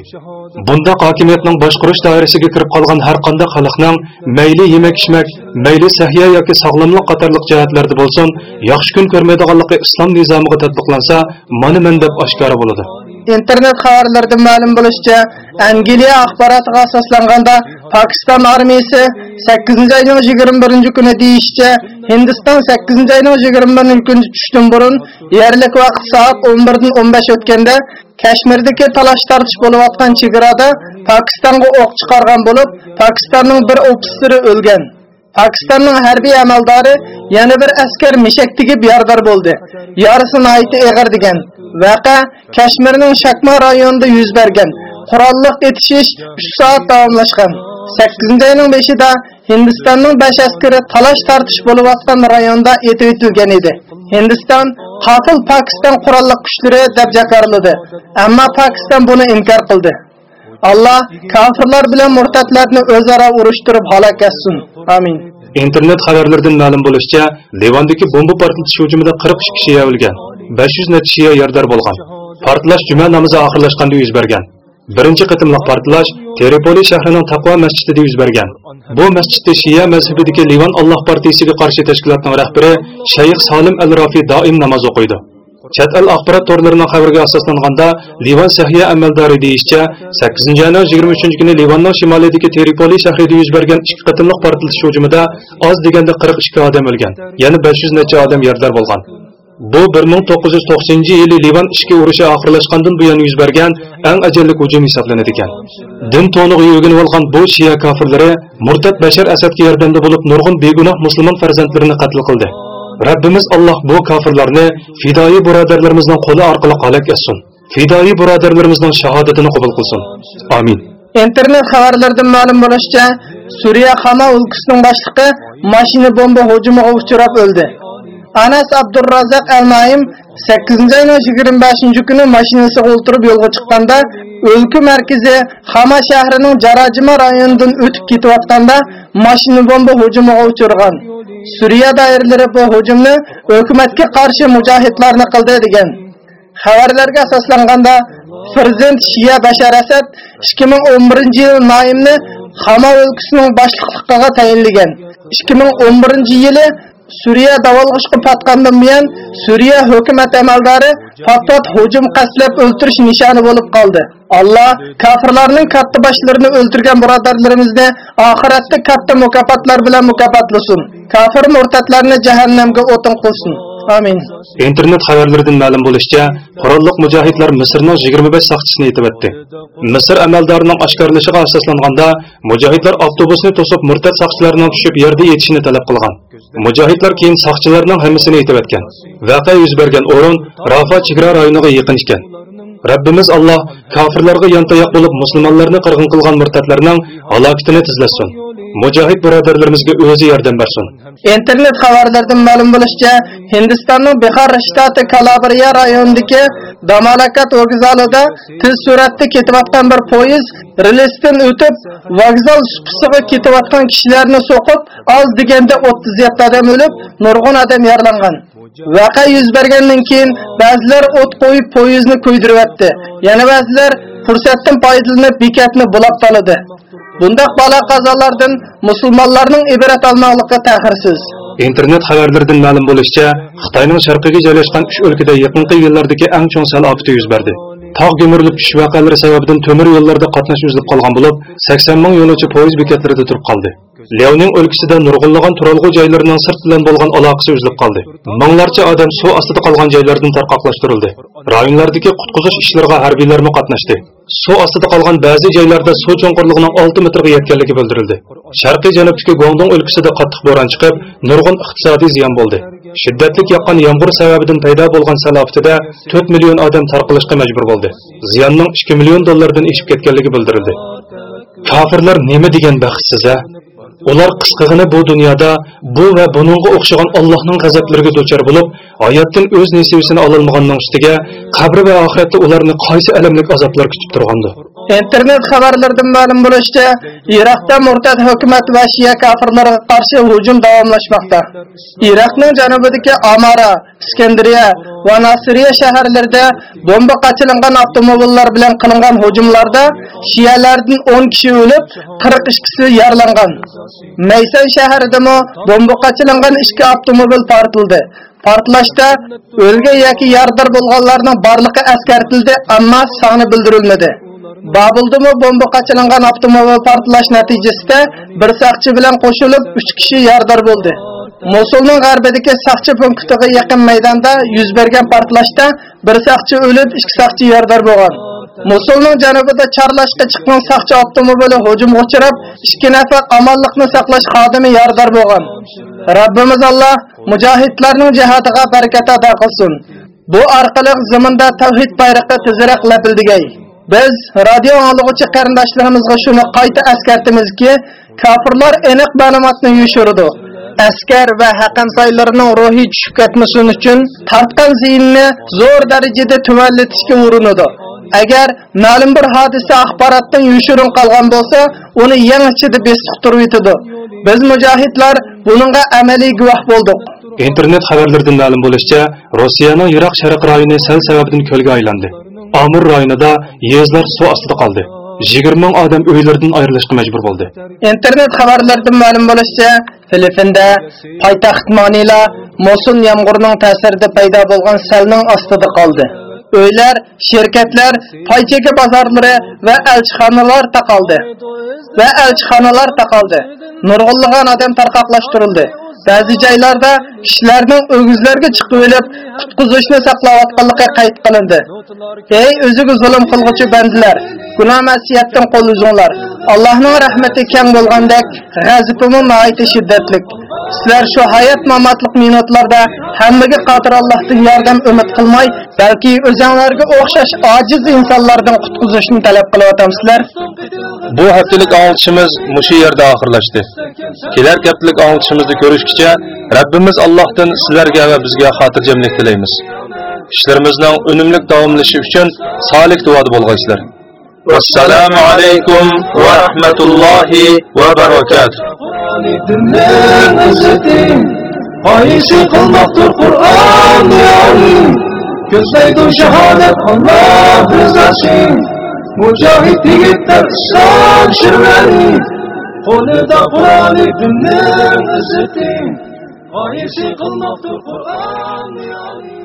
Bunda hokimiyatning boshqarish doirasiga kirib qolgan har qanday xalqning mayli yemak ichmak mayli sahiya yoki sog'lomlik qatorliq jihatlarda bo'lsin yaxshi kun ko'rmaydiganligi islom nizomiga tatbiqlansa mana men deb oshkora bo'ladi. Internet xabarlaridan ma'lum bo'lishicha angliya axborotiga asoslanganda pokiston armiyasi 8 oyning 21 kuni deyishicha hindiston 8 oyning 21 kuni tushdan burun yerlik vaqt soat 11 dan 15 o'tganda kashmirdagi talash tortish bo'layotgan chegarada pokistonga o'q chiqargan bo'lib pokistonning bir ofitseri o'lgan Pakistanning harbiy amaldori yana bir askar meshak tigib yordar bo'ldi. Yarisi nayti eg'ir degan. Vaqa Kashmirning Shakma rayonida yuz bergan. Qurolliq etishish 3 soat davomlashgan. 8 ayning 5-ida Hindistonning 5 askari talash tortish bo'layotgan rayonda etib o'tilgan edi. Hindiston qotil Pakistan qurolli kuchlari deb jakarladi. Ammo Pakistan buni inkor qildi. Allah kafirlar bilan murtatlarni o'zaro urushtirib halok etsin. Amin. internet xabarlaridan ma'lum bo'lishicha livandagi bomba portlatish hujumida 42 kishi yavilgan 500 nafar shiya yordar bo'lgan portlash juma namozi oxirlashganda yuz bergan birinchi qitimliq portlash teripoli shahrining taqvo masjidida yuz bergan. Bu masjidda shiya mazhabidagi livan alloh partiyasiga qarshi tashkilotning rahbari shayx solim al rofiy doim namoz o'qiydi. Chat al axborot to'rlarining xabariga asoslanganda livan sahiya amaldori deyishicha 8 yanvar 23 kuni livanning shimolidagi teripoli shahrida yuz bergan ikki qatimliq portlash hujumida oz deganda 42 odam o'lgan yana 500 necha odam yordar bo'lgan. Bu 1990 yili livan ishki urushi oxirlashgandan buyon yuz bergan eng ajallik hujum hisoblanadi ekan din to'nig'i yuginib olgan bu shiya kofirlari murtad bashar asadga yordamda bo'lib nurg'un begunoh musulmon farzandlarini qatl qildi Rabbimiz alloh bu kofirlarni fidoyi birodarlarimizning qo'li orqali halak etsin. Fidoyi birodarlarimizning shahodatini qabul qilsin. Amin. internet xabarlaridan ma'lum bo'lishicha suriya xama o'lkasining boshlig'i mashina bomba hujumiga uchrab o'ldi anas Abdurrazak al naim 8 oyning 25 kuni mashinasiga o'tirib yo'lga chiqqanda o'lka markazi hama shahrining jarajima rayonidan o'tib ketayotganda mashina bomba hujumiga uchragan suriya doiralari bu hujumni hukumatga qarshi mujohidlarni qildi degan xabarlarga asoslanganda prezident shiya bashar asad 2011 yil naimni hama o'lkasining boshliqligiga tayinlagan. 2011 yili Suriya davolg'ishga patqandan buyon Suriya hukumat amaldori faqat hujum qaslab o'ltirish nishoni bo'lib qoldi. Alloh kafirlarning katta boshlarini o'ldirgan birodarlarimizni oxiratda katta mukofotlar bilan mukofotlasin. Kafir murtatlarni jahannamga o'tin qilsin. Amin. internet xabarlaridan ma'lum bo'lishicha qurolliq mujohidlar misrning 25 soqchisini yetib o'tdi. Misr amaldorining oshkorlashiga asoslanganda mujohidlar avtobusni to'sib murtad soqchilarning tushib yerda yetishini talab qilgan. Mujohidlar keyin soqchilarning hammasini yetib o'tgan. Voqea yuz bergan o'rin rafa chegara rayoniga yaqin ekan Rabbimiz Allah kafirlarga yantayoq bo'lib musulmonlarni qirg'in qilgan murtatlarning halokatini tizlasin. Mujohid birodarlarimizga o'zi yordam bersin. internet xabarlaridan ma'lum bo'lishicha hindistonning bihar shtati kalabriya rayonidagi damalakat vokzalida tez suratda ketayotgan bir poyezd relesdan o'tib vokzal supisiga ketayotgan kishilarni so'qib oz deganda 37 odam o'lib nurg'un odam yaralangan Vaqa yuz bergandan keyin ba'zilar o't qo'yib poyezdni kuydiryapti. Yana ba'zilar fursatdan foydalanib bekatni bulab qoladi. Bundaq bala qazalardan musulmonlarning ibrat olmoqligi ta'xirsiz. internet xabarlaridan ma'lum bo'lishicha xitoyning sharqiga joylashgan 3 o'lkada yaqinqi yillardagi eng chong sel ofati yuz berdi tog' ko'mirilib tush voqealari sababidan temir yo'llarda qatnash uzilib qolgan bo'lib 80 ming yo'lovchi poyezd bekatlarida turib qoldi Леонин өлкәсендә нургынлыган туралгы җайларның сырт белән булган алакысы үзлеп калды. Меңләрчә адам су астыда калган җайлардан таркаклаштырылды. Районлардагы куткызыш эшләргә хәрбиләрме катнашты. Су астыда калган бәзи җайларда су чоңгырлыгының 6 метрга ятканлыгы белдерилде. Шәрқи җаныбтагы Гуандун өлкәсендә катты боран чыгып, нургын икътисади зыян булды. Шиддәтлек яққан ямғыр сәбәбіден пайда болған салафтыда 4 миллион адам тарқылышқа мәжбүр болды. Зиянның 2 миллион доллардан ешіп кеткенлігі білдірілді. Кафірлер неме деген бақытсыз ә? Ular qisqig'ini bu dunyoda bu va buningga o'xshagan Allohning g'azablariga duchor bo'lib, hayotdan o'z nasibasini ololmaganning ustiga qabr va oxiratda ularni qaysi alamlik azoblar kutib turgandi. internet xabarlaridan ma'lum bo'lishicha iroqda murtad hukumat va shiya kafirlarga qarshi hujum davomlashmoqda iroqning janubidagi amara iskandariya va nasiriya shaharlarida bomba qachilingan avtomobillar bilan qilingan hujumlarda shiyalardan 10 kishi o'lib 42 kishi yaralangan maysan shaharidami bomba qachilingan ikki avtomobil portildi portlashda o'lgan yoki yardar bo'lganlarning barligi askartildi ammo soni bildirilmadi Babuldimi bomba qachilingan avtomobil portlash natijasida bir saqchi bilan qo'shilib 3 kishi yordar bo'ldi. Mosulning g'arbidagi saqchi punktiga yaqin maydonda yuz bergan portlashda bir saqchi o'lib, ikki saqchi yordar bo'lgan. Musulning janubida charlashga chiqqan saqchi avtomobili hujumga uchrab, ikki nafar amonlikni saqlash xodimi yordar bo'lgan. Rabbimiz Alloh mujohidlarning jihadiga barakat ato qilsin. Bu orqali zaminda tavhid bayrog'i tezroq lapildigay. Biz radio anglag'uchi qarindoshlarimizga shuni qayta askartimizki, kofirlar aniq ma'lumotni yushirdi. Askar va haqamsoylarining ruhiy tushib ketmasin uchun tartqan ziyinni zo'r darajada tumanlatishga urinadi. Agar ma'lum bir hodisa axborotdan yushirin qolgan bo'lsa, uni yangichida besiqtirib yetadi. Biz mujohidlar buningga amaliy guvoh bo'ldik. internet xabarlaridan ma'lum bo'lishicha rossiyaning yiroq sharq rayoni sel sababidan ko'lga aylandi Amur rayonida yezlar suv ostida qoldi. 20 ming odam uylaridan ayrilishga majbur bo'ldi. Internet xabarlaridan ma'lum bo'lishicha, Filippinda poytaxt Manila mosun yomg'irning ta'sirida paydo bo'lgan selning ostida qoldi. öylər, şirkətlər, payçəkə bazarları və əlçixanalar taqaldı. Və əlçixanalar taqaldı. Nurğullığan adam tarqaqlaşdırıldı. Bəzi cəylərdə kişilərin ögüzlərə çıxıb ölüb, qutqizishni saqlayotganligi qayd qilindi. Ey o'ziga zulm qilg'uchi bandilar, gunoh masiyatdan qo'l uzinglar. Allohning rahmati kang bo'lgandek, g'azabimi noiti shiddatli. Sizlar shu hayot mamatlik minutlarda hammaga qodir Allohdan yordam umid qilmay, balki o'zinglarga o'xshash ojiz insonlardan qutqizishni talab qilyotamsizlar Bu haftalik anglitishimiz mushu yerda oxirlashdi. Kelar haftalik anglitishimizni ko'rishgacha Rabbimiz Allohdan sizlarga va bizga xotirjamlik tilaymiz. Ishlarimizning unumli davomlashi uchun solih duoda bo'lg'aysizlar assalomu alaykum va rahmatullohi va barakatuh. Qaysi qilmoqdir Qur'on yani Ko'zlaydi shahodat Allah rizasi. Mujohid yigitlar islom shirlari Qo'lida Qur'oni dinning izzati Qaysi qilmoqdir Qur'on yani